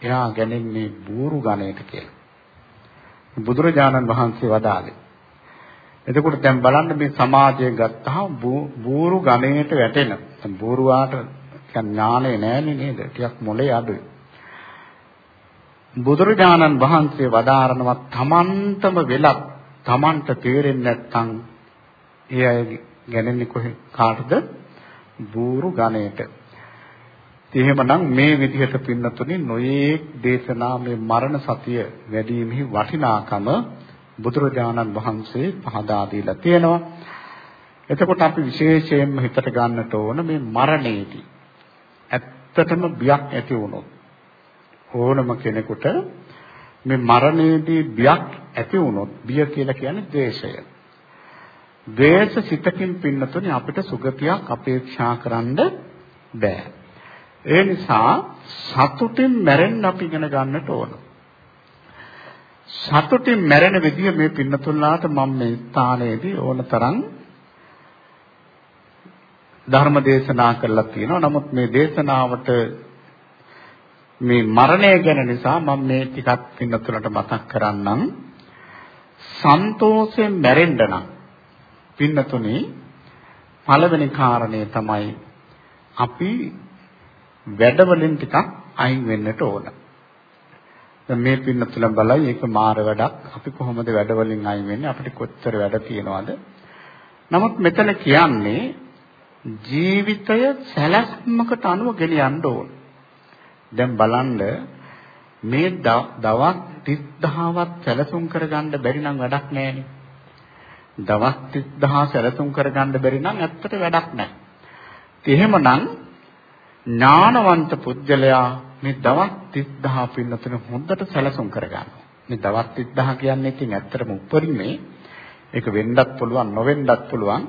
එයා ගැනෙන්නේ බూరు ගණයට කියලා. බුදුරජාණන් වහන්සේ වදාළේ. එතකොට දැන් බලන්න මේ සමාධිය ගත්තාම බూరు ගණේට වැටෙන. දැන් බూరు වාට ඥානෙ නෑනේ නේද? ටිකක් මොලේ අඩුයි. බුදුරජාණන් වහන්සේ වදාරනවා තමන්ටම වෙලක් තමන්ට තේරෙන්නේ නැත්නම් ඒ අය ගැනෙන්නේ කොහේ කාටද? බూరు ගණේට. එහෙමනම් මේ විදිහට පින්නතුනේ නොයේක් දේශනා මේ මරණ සතිය වැඩිමෙහි වටිනාකම බුදුරජාණන් වහන්සේ පහදා දීලා තියෙනවා. එතකොට අපි විශේෂයෙන්ම හිතට ගන්නට ඕන මේ මරණයේදී ඇත්තටම බියක් ඇති වුණොත් ඕනම කෙනෙකුට මේ මරණයේදී බියක් ඇති වුණොත් බිය කියලා කියන්නේ ද්වේෂය. ද්වේෂ සිතකින් පින්නතුනේ අපිට සුගතියක් අපේක්ෂා කරන්න බෑ. ඒ නිසා සතුටින් මැරෙන්න අපි ඉගෙන ගන්නට ඕන. සතුටින් මැරෙන විදිය මේ පින්නතුල්ලාට මම මේ ස්ථානයේදී ඕනතරම් ධර්ම දේශනා කරලා තියෙනවා. නමුත් මේ දේශනාවට මේ මරණය ගැන නිසා මම මේ ටිකක් පින්නතුලට මතක් කරන්නම්. සන්තෝෂයෙන් මැරෙන්න නම් පින්නතුනේ පළවෙනි කාරණේ තමයි අපි වැඩවලින් ටිකක් අයින් වෙන්නට ඕන. දැන් මේ පින්නතුල බලයි ඒක මාර වැඩක්. අපි කොහොමද වැඩවලින් අයින් වෙන්නේ? අපිට කොච්චර වැඩ තියෙනවද? නමුත් මෙතන කියන්නේ ජීවිතය සැලැස්මකට අනුව ගෙනියන්න ඕන. දැන් බලන්න මේ දවස් 30000වත් සැලසුම් කරගන්න බැරි නම් වැඩක් නැහැනේ. දවස් 30000 සැලසුම් කරගන්න බැරි නම් ඇත්තට වැඩක් නැහැ. එහෙමනම් ඥානවන්ත පුජ්‍යලයා මේ දවස් 30000 පින්නතුන හොඳට සැලසුම් කරගන්නවා. මේ දවස් 30000 කියන්නේ ඉතින් ඇත්තටම උපරිමේ ඒක වෙන්නත් පුළුවන් නොවෙන්නත් පුළුවන්.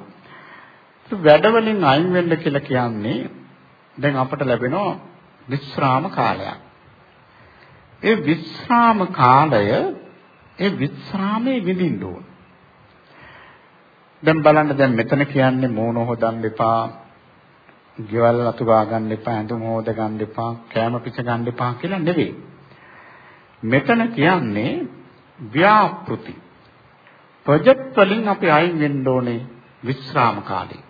වැඩවලින් අයින් වෙන්න කියලා කියන්නේ දැන් අපට ලැබෙනවා විශ්‍රාම කාලයක්. ඒ විශ්‍රාම කාලය ඒ විශ්‍රාමයේ විඳින්න ඕන. දැන් බලන්න දැන් මෙතන කියන්නේ මූණ හොදන්න එපා, ගෙවල් අතු ගා ගන්න එපා, ඇඳුම් හොද ගන්න එපා, කෑම පිස ගන්න එපා කියලා නෙවෙයි. මෙතන කියන්නේ ව්‍යාපෘති. ප්‍රොජෙක්ට් වලින් අපි අයින් වෙන්න ඕනේ විශ්‍රාම කාලේ.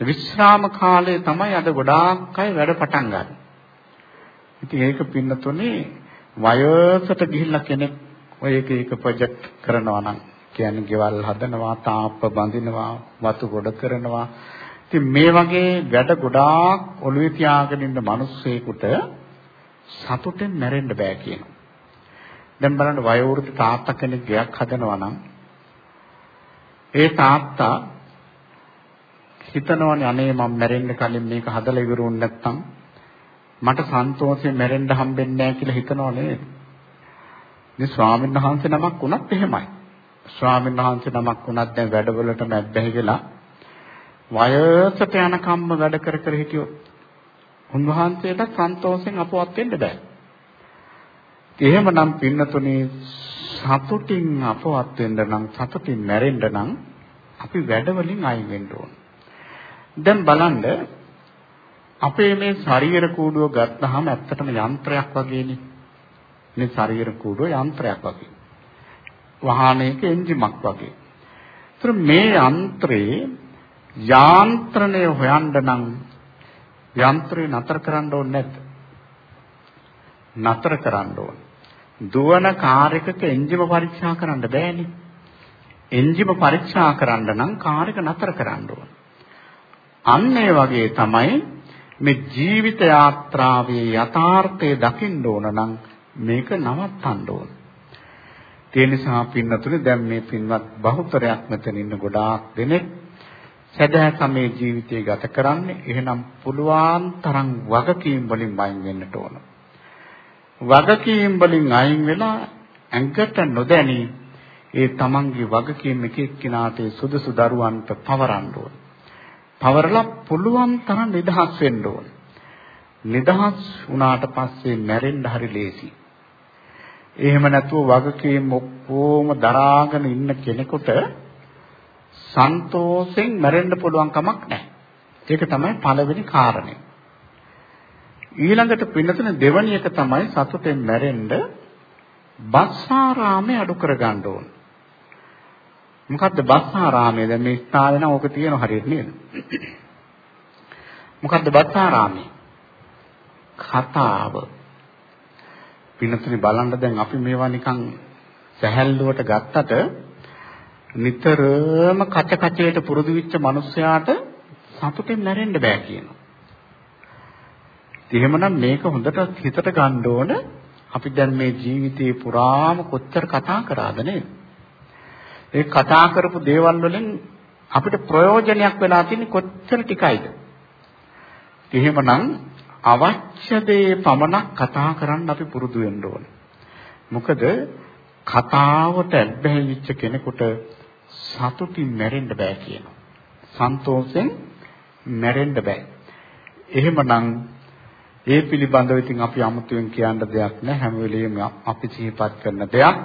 විශ්‍රාම කාලය තමයි අද ගොඩාක් අය වැඩ පටන් ගන්න. ඉතින් ඒක පින්නතුනේ වයසට ගිහිල්ලා කෙනෙක් ඔය එක එක ප්‍රොජෙක්ට් කරනවා නම් කියන්නේ ගෙවල් හදනවා, තාප්ප බඳිනවා, වතු ගොඩ කරනවා. ඉතින් මේ වගේ වැඩ ගොඩාක් ඔළුවේ තියාගෙන ඉන්න මිනිස්සෙකුට සතුටෙන් මැරෙන්න බෑ කියනවා. දැන් බලන්න වයෝවෘද්ධ තාත්තා කෙනෙක් ගෙයක් හදනවා නම් ඒ තාත්තා හිතනවනේ අනේ මම මැරෙන්න කලින් මේක හදලා ඉවරුන් නැත්තම් මට සන්තෝෂයෙන් මැරෙන්න හම්බෙන්නේ නැහැ කියලා හිතනව නේද? මේ ස්වාමීන් වහන්සේ නමක් වුණත් එහෙමයි. ස්වාමීන් වහන්සේ නමක් වුණත් දැන් වැඩවලට මැබ්බැහි වෙලා වයසට යනකම්ම වැඩ කර කර හිටියොත් උන්වහන්සේට සන්තෝෂෙන් අපවත් වෙන්න බෑ. එහෙමනම් පින්නතුනේ සතුටින් අපවත් වෙන්න නම් සතුටින් මැරෙන්න නම් අපි වැඩවලින් අයින් වෙන්න ඕන. දැන් බලන්න අපේ මේ ශරීර කූඩුව ගත්තාම ඇත්තටම යන්ත්‍රයක් වගේනේ. මේ ශරීර කූඩුව යන්ත්‍රයක් වගේ. වාහනයක එන්ජිමක් වගේ. ඒතර මේ යන්ත්‍රේ යාන්ත්‍රණය හොයන්න නම් යන්ත්‍රේ නතර කරන්න ඕනේ නැද්ද? නතර කරන්න ඕනේ. දුවන කාර් එකක එන්ජිම පරීක්ෂා කරන්න බෑනේ. එන්ජිම පරීක්ෂා කරන්න නම් කාර් එක නතර කරන්න ඕනේ. අන්න ඒ වගේ තමයි මේ ජීවිත යාත්‍රාවේ යථාර්ථය දකින්න ඕන නම් මේක නවත්තන්න ඕන. ඒ නිසා පින්නතුනේ දැන් මේ පින්වත් බහුතරයක් මෙතන ඉන්න ගොඩාක් දෙනෙක් සදා සමේ ජීවිතය ගත කරන්නේ එහෙනම් පුළුවන් තරම් වගකීම් වලින් අයින් වෙන්නට ඕන. වගකීම් වලින් අයින් වෙලා ඇඟට නොදැනී ඒ තමන්ගේ වගකීම් එක එක්කිනාට සුදුසු දරුවන්ට පවරන්න ඕන. පවරලා පුළුවන් තරම් නිදහස් වෙන්න ඕන. නිදහස් වුණාට පස්සේ මැරෙන්න හරි ලේසි. එහෙම නැතුව වගකීම් ඔක්කොම දරාගෙන ඉන්න කෙනෙකුට සන්තෝෂෙන් මැරෙන්න පුළුවන් කමක් නැහැ. ඒක තමයි පළවෙනි කාරණය. ඊළඟට පින්නතන දෙවැනි එක තමයි සතුටෙන් මැරෙන්න බස්සාරාමේ අඩු කරගන්න ඕන. මොකද්ද බස්සාරාමය? දැන් මේ ස්ථානේ නම් ඕක තියෙන හරියට නේද? මොකද්ද බස්සාරාමය? කතාව. පින්නතුනි බලන්න දැන් අපි මේවා නිකන් සැහැල්ලුවට ගත්තට නිතරම කච කචයට පුරුදු වෙච්ච මිනිස්සයාට සතුටෙන් නැරෙන්න බෑ කියනවා. එහෙමනම් මේක හොඳට හිතට ගන්න ඕන අපි දැන් මේ ජීවිතේ පුරාම කොච්චර කතා කරාද නේද? ඒ කතා කරපු දේවල් වලින් අපිට ප්‍රයෝජනයක් වෙලා තියෙන්නේ කොච්චර ටිකයිද? එහෙමනම් අවශ්‍ය දේ පමණක් කතා කරන්න අපි පුරුදු වෙන්න ඕනේ. මොකද කතාවට ඇබ්බැහි වෙච්ච කෙනෙකුට සතුටින් මැරෙන්න බෑ කියනවා. සන්තෝෂෙන් මැරෙන්න බෑ. එහෙමනම් ඒ පිළිබඳව ඉතින් අපි අමුතුවෙන් කියන්න දෙයක් නැහැ හැම වෙලෙම අපි සිහිපත් කරන දෙයක්.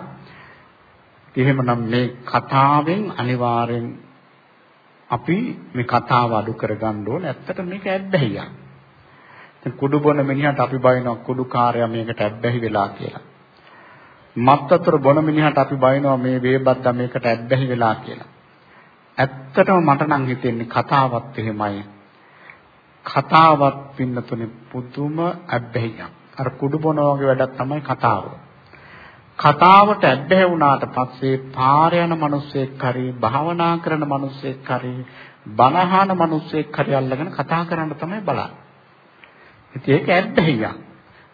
එහෙමනම් මේ කතාවෙන් අනිවාර්යෙන් අපි මේ කතාව අඩු කරගන්න ඕනේ. ඇත්තට මේක ඇබ්බැහියක්. දැන් කුඩු බොන මිනිහට අපි බයිනවා කුඩු කාර්යය මේකට ඇබ්බැහි වෙලා කියලා. මත්තතර බොන මිනිහට අපි බයිනවා මේ වේබද්දා මේකට ඇබ්බැහි වෙලා කියලා. ඇත්තටම මට නම් හිතෙන්නේ කතාවත් එහෙමයි. කතාවත් පින්නතුනේ පුදුම ඇබ්බැහියක්. අර කුඩු බොන වගේ වැඩක් තමයි කතාව. කතාවට ඇබ්බැහි වුණාට පස්සේ පාර යන මිනිස්සෙක් හරි භාවනා කරන මිනිස්සෙක් හරි බනහන මිනිස්සෙක් හරි අල්ලගෙන කතා කරන්න තමයි බලන්නේ. ඉතින් ඒක ඇබ්බැහියක්.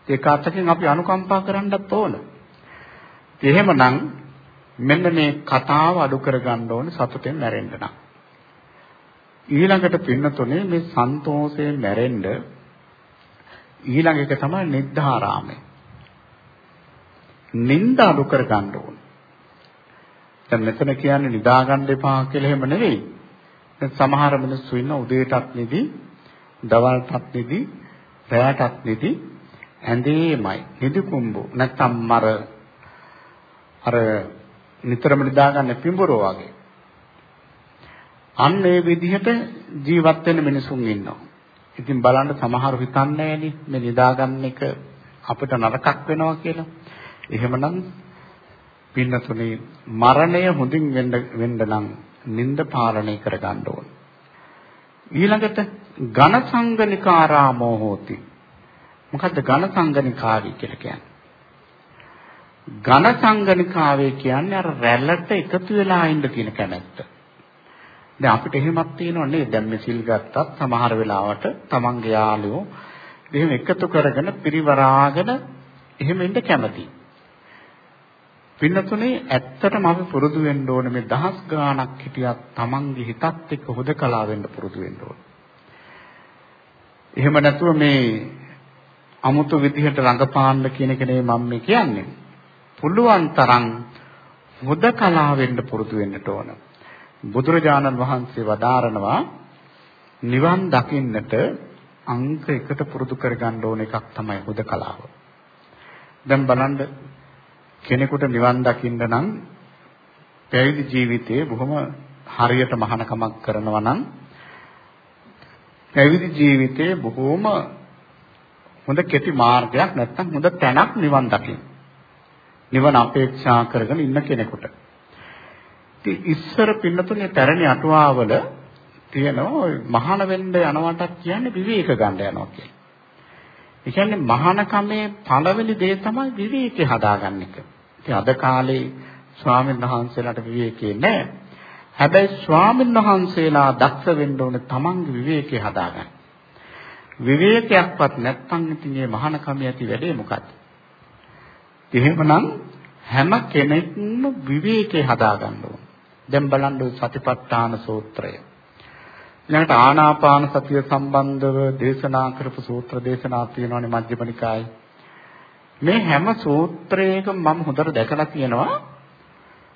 ඒක අතකින් අපි අනුකම්පා කරන්නත් ඕන. එහෙමනම් මෙන්න මේ කතාව අඩු කරගන්න ඕනේ සතුටෙන් මැරෙන්න නම්. ඊළඟට පින්නතුනේ මේ සන්තෝෂයෙන් මැරෙන්න ඊළඟ එක තමයි නිද්ධාරාමය. නිନ୍ଦ අඩු කරගන්න ඕනේ. දැන් මෙතන කියන්නේ නිදා ගන්න එපා කියලා එහෙම නෙවෙයි. දැන් සමහර මිනිස්සු ඉන්න උදේටත් නිදි, දවල්ටත් නිදි, රැයටත් නිදි, ඇඳේමයි. නිදි කුඹු නැත්තම් මර අර නිතරම නිදා ගන්න පිඹුරෝ වගේ. අන්න ඒ විදිහට ජීවත් වෙන මිනිසුන් ඉන්නවා. ඉතින් බලන්න සමහරව හිතන්නේ මේ නිදා ගන්න එක අපිට නරකක් වෙනවා කියලා. එහෙමනම් පින්නතුනේ මරණය හොඳින් වෙන්න වෙන්න නම් නිନ୍ଦ පාලනය කර ගන්න ඕන. ඊළඟට ඝන සංගනිකාරාමෝ හෝති. මොකද්ද ඝන සංගනිකාරී කියලා කියන්නේ? ඝන සංගනිකාවේ කියන්නේ අර රැල්ලට එකතු වෙලා ඉන්න තියෙන කැමැත්ත. දැන් අපිට එහෙමත් තියෙනව නේද? දැන් මේ සිල් ගත්තත් සමහර වෙලාවට තමන්ගේ යාළුවෝ එහෙම එකතු කරගෙන පිරිවරාගෙන එහෙම ඉන්න කැමතියි. පින්නතුනේ ඇත්තටම අපි පුරුදු වෙන්න ඕනේ මේ දහස් ගාණක් හිටියත් තමන්ගේ හිතත් එක්ක හොදකලා වෙන්න පුරුදු වෙන්න ඕනේ. එහෙම නැතුව මේ අමුතු විදිහට රඟපාන්න කියන එක නෙමෙයි මම මේ කියන්නේ. පුළුවන් තරම් හොදකලා වෙන්න පුරුදු වෙන්නට ඕන. බුදුරජාණන් වහන්සේ වදාරනවා නිවන් දකින්නට අංක එකට පුරුදු කරගන්න ඕන එකක් තමයි හොදකලාව. දැන් බලන්න කෙනෙකුට නිවන් දකින්න නම් පැවිදි ජීවිතයේ බොහොම හරියට මහානකමක් කරනවා නම් පැවිදි ජීවිතයේ බොහොම හොඳ කෙටි මාර්ගයක් නැත්නම් හොඳ තැනක් නිවන් දකින්න. නිවන අපේක්ෂා කරගෙන ඉන්න කෙනෙකුට. ඉතින් ඉස්සර පින්නතුනේ පැරණි අටුවාවල තියෙනවා මහාන වෙන්න යනවට කියන්නේ විවේක ගන්න යනවා කියලා. ඒ කියන්නේ මහානකමේ පළවෙනි දේ තමයි විවේකේ හදාගන්න එක. ඉතින් අද කාලේ ස්වාමීන් වහන්සේලාට විවේකේ නැහැ. හැබැයි ස්වාමීන් වහන්සේලා දක්ෂ වෙන්න ඕනේ තමන්ගේ විවේකේ හදාගන්න. විවේකයක්වත් නැත්නම් ඉතින් මේ මහානකම ඇති වැඩේ මොකද්ද? එහෙමනම් හැම කෙනෙක්ම විවේකේ හදාගන්න ඕන. දැන් බලන්න සතිපට්ඨාන සූත්‍රය. ඊළඟට ආනාපාන සතිය සම්බන්ධව දේශනා කරපු සූත්‍ර දේශනා තියෙනවානේ මජ්ක්‍ධිම නිකායේ. මේ හැම සූත්‍රයකම මම හොඳට දැකලා තියෙනවා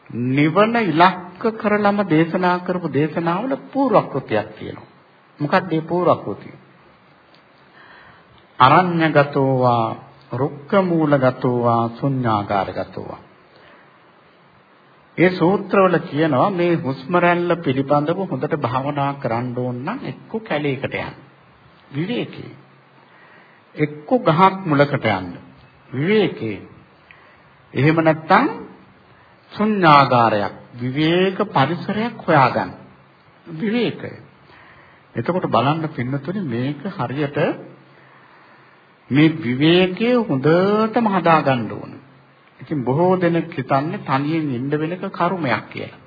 නිවන ඉලක්ක කරලම දේශනා කරපු දේශනාවල පූර්වක්‍ෘතියක් තියෙනවා. මොකක්ද මේ පූර්වක්‍ෘතිය? අරඤ්‍යගතෝවා රුක්ක මූලගතෝවා ශුන්‍යාකාරගතෝවා ඒ සූත්‍රවල කියනවා මේ හුස්ම රැල්ල පිළිබඳව හොඳට භාවනා කරන්න ඕන නම් එක්ක කැලේකට යන්න. විවේකී. එක්ක ගහක් මුලකට යන්න. විවේකී. එහෙම නැත්නම් ශුන්‍යාගාරයක් විවේක පරිසරයක් හොයාගන්න. විවේකය. එතකොට බලන්න පින්නතුනේ මේක හරියට මේ විවේකයේ හොඳටම හදාගන්න ඕන. ඉතින් බොහෝ දෙනෙක් හිතන්නේ තනියෙන් ඉන්න වෙන එක කර්මයක් කියලා.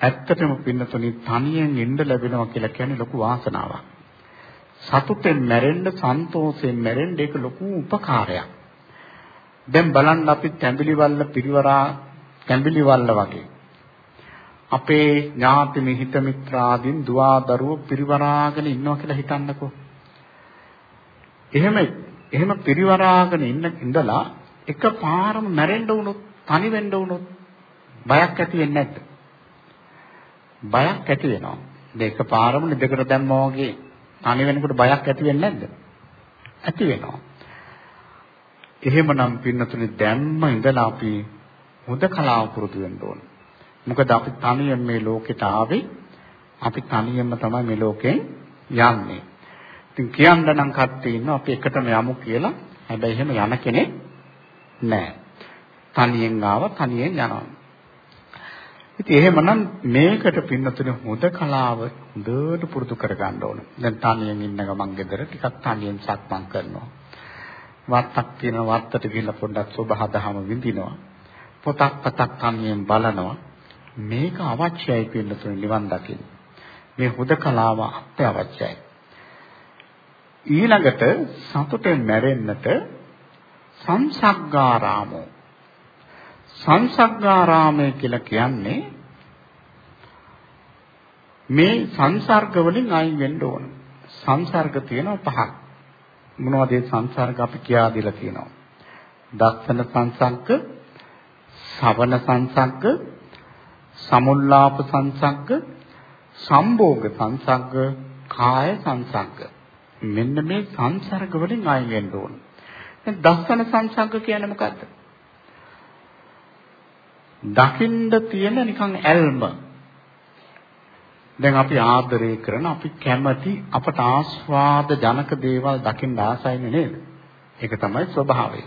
ඇත්තටම පින්නතුනි තනියෙන් ඉන්න ලැබෙනවා කියලා කියන්නේ ලොකු වාසනාවක්. සතුටෙන් මැරෙන්න, සන්තෝෂයෙන් මැරෙන්න ඒක ලොකු උපකාරයක්. දැන් බලන්න අපි තැඹිලි වල්ල පිරිවරා තැඹිලි වල්ල වගේ. අපේ ඥාති මිහිත මිත්‍රාදීන් දුවා දරුවෝ පිරිවරාගෙන ඉන්නවා කියලා හිතන්නකෝ. එහෙම එහෙම පිරිවරාගෙන ඉන්න ඉඳලා එකපාරම මැරෙන්න වුණොත් තනි වෙන්න වුණොත් බයක් ඇති වෙන්නේ නැද්ද? බයක් ඇති වෙනවා. දෙකපාරම නිදකට දැම්මා වගේ තනි වෙනකොට බයක් ඇති වෙන්නේ නැද්ද? ඇති වෙනවා. එහෙමනම් පින්නතුනේ දැම්ම ඉඳලා අපි හුදකලාව පුරුදු වෙන්න ඕන. මොකද අපි තනියෙන් මේ ලෝකෙට ආවේ අපි තනියෙන්ම තමයි මේ ලෝකෙන් යන්නේ. ඉතින් කියන්න නම් කට්ටිය ඉන්නවා අපි එකටම යමු කියලා. හැබැයි එහෙම යන කෙනෙක් නැහැ. තනියෙන් ආව තනියෙන් යනවා. ඉතින් එහෙමනම් මේකට පින්නතුනේ හොදකලාව හොඳට පුරුදු කරගන්න ඕන. දැන් තනියෙන් ඉන්න ගමන් ගෙදර ටිකක් තනියෙන් සක්මන් කරනවා. වත්තක් තියෙන වත්තට ගිහිල්ලා පොඩ්ඩක් සබහදහම විඳිනවා. පොතක් පතක් තනියෙන් බලනවා. මේක අවශ්‍යයි පින්නතුනේ නිවන් දකින්න. මේ හොදකලාව අත්‍යවශ්‍යයි. ඊළඟට සතුටෙන් මැරෙන්නට සංසග්ගාරාමෝ සංසග්ගාරාමය කියලා කියන්නේ මේ සංසර්ග වලින් අයින් වෙන්න ඕන. සංසර්ග තියෙනවා පහක්. මොනවද ඒ සංසර්ග අපි කියා දීලා තියෙනවා. දස්සන සංසර්ග, ශවන සංසර්ග, සමුල්ලාප සංසර්ග, සම්භෝග සංසර්ග, කාය සංසර්ග. මෙන්න මේ සංසර්ග වලින් අයින් වෙන්න ඕන. දැන් දස්සන සංසර්ග කියන්නේ මොකද්ද? දකින්න තියෙන නිකන් ඇල්ම. දැන් අපි ආදරය කරන අපි කැමති අපට ආස්වාද ජනක දේවල් දකින්න ආසයිනේ නේද? ඒක තමයි ස්වභාවය.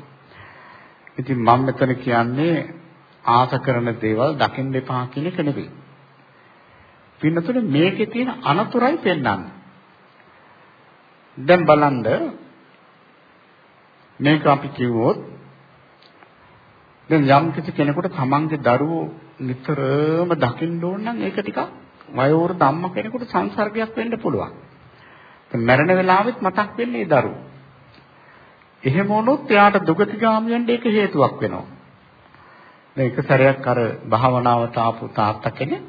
ඉතින් මම මෙතන කියන්නේ ආස කරන දේවල් දකින්න එපා කියන එක නෙවෙයි. පින්නතුනේ මේකේ තියෙන අනතුරයි පෙන්වන්නේ. දැන් බලන්න මේක අපි කිව්වොත් දැන් යම් කිසි කෙනෙකුට තමන්ගේ දරුවෝ නිතරම දකින්න ඕන නම් ඒක ටිකක් වයෝවෘද්ධ අම්මා කෙනෙකුට සංසර්ගයක් වෙන්න පුළුවන්. දැන් මැරෙන වෙලාවෙත් මතක් වෙන්නේ දරුවෝ. එහෙම වුණොත් එයාට දුගතිගාමියන්ට ඒක හේතුවක් වෙනවා. දැන් එක සැරයක් අර භාවනාවට ආපු තාත්තා කෙනෙක්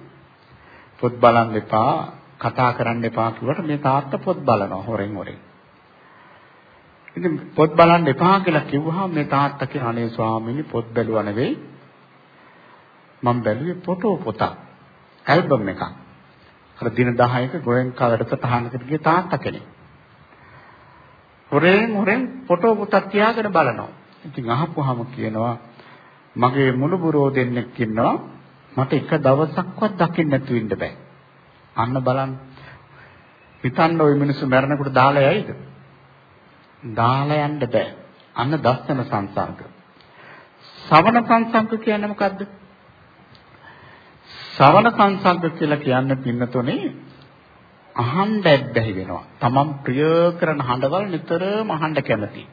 පොත් බලන්න එපා, කතා කරන්න එපා කිව්වට මේ තාත්තා පොත් බලනවා හොරෙන් හොරෙන්. ඉතින් පොත් බලන්න එපා කියලා කිව්වහම මේ තාත්තා කියන අනේ ස්වාමීනි පොත් බැලුවා නෙවෙයි. මම බැලුවේ ෆොටෝ පොතක් ඇල්බම් එකක්. අර දින 10ක ගෝයන්කා වැඩසටහනකට ගිය තාත්තා කෙනෙක්. හොරෙන් හොරෙන් ෆොටෝ පොතක් තියාගෙන බලනවා. ඉතින් අහපුවාම කියනවා මගේ මුණුබුරෝ දෙන්නෙක් ඉන්නවා. මට එක දවසක්වත් දකින්න නැතු වෙන්න බෑ. අන්න බලන්න හිතන්න ওই මිනිස්සු මැරෙනකොට දාලා යයිද දාලා යන්න බෑ. අන්න දස්සන සංසර්ග. ශවන සංසර්ග කියන්නේ මොකද්ද? ශවන සංසර්ග කියලා කියන්නේ පින්නතොනේ අහන්න බැහැ වෙනවා. Taman ප්‍රිය කරන හඬවල් නිතරම අහන්න කැමතියි.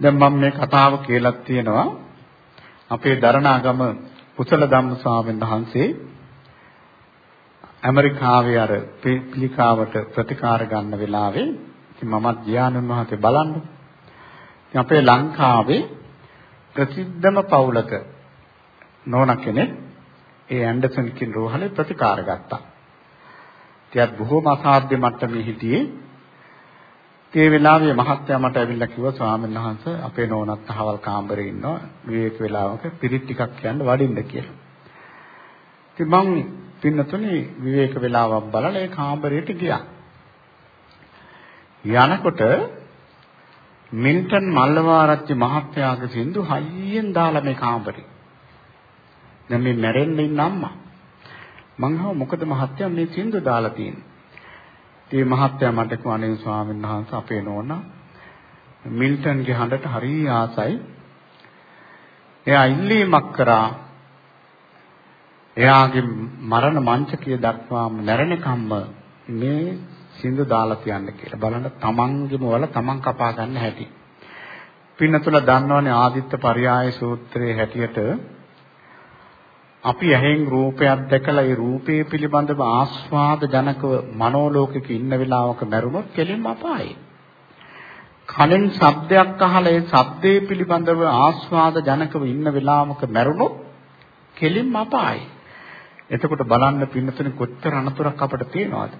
දැන් මම මේ කතාව කියලා තියෙනවා අපේ දරණාගම කුසල ධම්ම ස්වාමීන් වහන්සේ ඇමරිකාවේ අර පිළිකාවට ප්‍රතිකාර ගන්න වෙලාවේ ඉතින් මමත් ගියානුන් වහන්සේ බලන්න. ඉතින් අපේ ලංකාවේ ප්‍රසිද්ධම පවුලක නෝන කෙනෙක් ඒ ඇන්ඩර්සන් කින් රෝහලේ ප්‍රතිකාර ගත්තා. ඉතින් බොහෝම අසාධ්‍ය මට්ටමේ හිටියේ. ඒ වෙලාවේ මහත්තයා මට ඇවිල්ලා කිව්වා ස්වාමීන් වහන්සේ අපේ නෝනත් අහවල් කාමරේ ඉන්නවා විවේක වේලාවක පිරිත් ටිකක් කියන්න වඩින්න කියලා. ඉතින් මං පින්නතුනේ විවේක වේලාවක් බලලා ඒ කාමරේට ගියා. යනකොට මිල්ටන් මල්ලවාරච්චි මහත්තයාගේ සින්දු හයියෙන් දාලා මේ කාමරේ. දැන් මේ මැරෙන්න ඉන්න අම්මා. මං අහුව මොකද මහත්තයා මේ සින්දු දාලා තියෙන්නේ? ඒ මහත්තයා මට කිව්වා අනේ ස්වාමීන් වහන්සේ අපේ නෝනා මිල්ටන්ගේ හඬට හරි ආසයි. එයා ඉල්ලීමක් කරා එයාගේ මරණ මංචකය දක්වාම මැරෙනකම්ම මේ සින්දු දාලා තියන්න කියලා. බලන්න තමන්ගේම වල තමන් කපා ගන්න හැටි. පින්නතුල දන්නවනේ ආදිත්ත පරයාය සූත්‍රයේ හැටියට අපි ඇහෙන් රූපයක් දැකලා ඒ රූපේ පිළිබඳව ආස්වාද ජනකව මනෝලෝකෙක ඉන්න වෙලාවක මැරුණොත් කෙලින්ම අපායයි. කනෙන් ශබ්දයක් අහලා ඒ ශබ්දේ පිළිබඳව ආස්වාද ජනකව ඉන්න වෙලාවක මැරුණොත් කෙලින්ම අපායයි. එතකොට බලන්න පින්නතුනේ කොච්චර අනතුරක් අපිට තියෙනවද?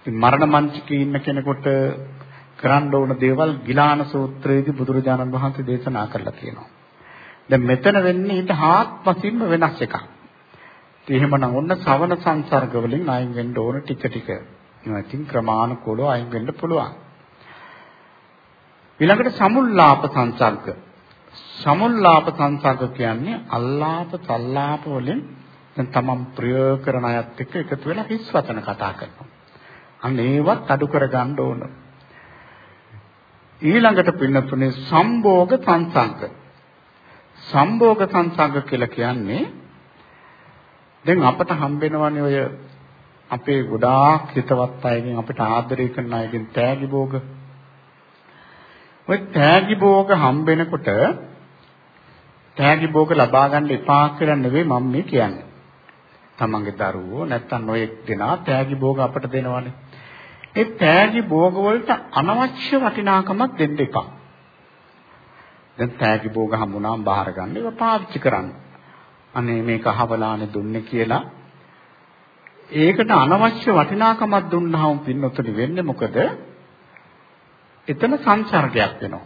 ඉතින් මරණ මංචකේ ඉන්න කෙනෙකුට කරන්න ඕන දේවල් ගිලාන සූත්‍රයේදී බුදුරජාණන් වහන්සේ දේශනා කරලා තියෙනවා. දැන් මෙතන වෙන්නේ ඊට හාත්පසින්ම වෙනස් එකක්. ඉතින් එහෙමනම් ඔන්න ශ්‍රවණ සංසර්ග වලින් අයින් වෙන්න ඕන ටික ටික. ඉතින් ක්‍රමානුකූලව අයින් වෙන්න පුළුවන්. ඊළඟට සමුල්ලාප සංසර්ග. සමුල්ලාප සංසර්ග කියන්නේ අල්ලාප සල්ලාප වලින් දැන් තමන් ප්‍රිය කරන අයත් එක්ක එකතු වෙලා හිස් වචන කතා කරනවා. අන්න ඒවත් අඩු කර ගන්න ඕන. ඊළඟට පින්නතුනේ සම්භෝග සංසංග. සම්භෝග සංසංග කියලා කියන්නේ දැන් අපට හම්බෙනවනේ ඔය අපේ ගොඩාක් හිතවත් අයගෙන් අපිට ආදරය කරන අයගෙන් තෑගි භෝග. ඔය තෑගි භෝග හම්බෙනකොට තෑගි භෝග ලබා ගන්න එපා කියලා නෙවෙයි මම මේ කියන්නේ. තමන්ගේ දරුවෝ නැත්තම් නොයෙක් දෙනා තෑගි භෝග අපට දෙනවනේ. ඒ තෑගි භෝග වලට අනවශ්‍ය වටිනාකමක් දෙන්න එපා. දැන් තෑගි භෝග හම්බුනාම බාහිර ගන්න ඒවා පාවිච්චි කරන්න. අනේ මේක අහවලානේ දුන්නේ කියලා ඒකට අනවශ්‍ය වටිනාකමක් දුන්නාම පින්නොතට වෙන්නේ මොකද? එතන සංසර්ගයක් වෙනවා.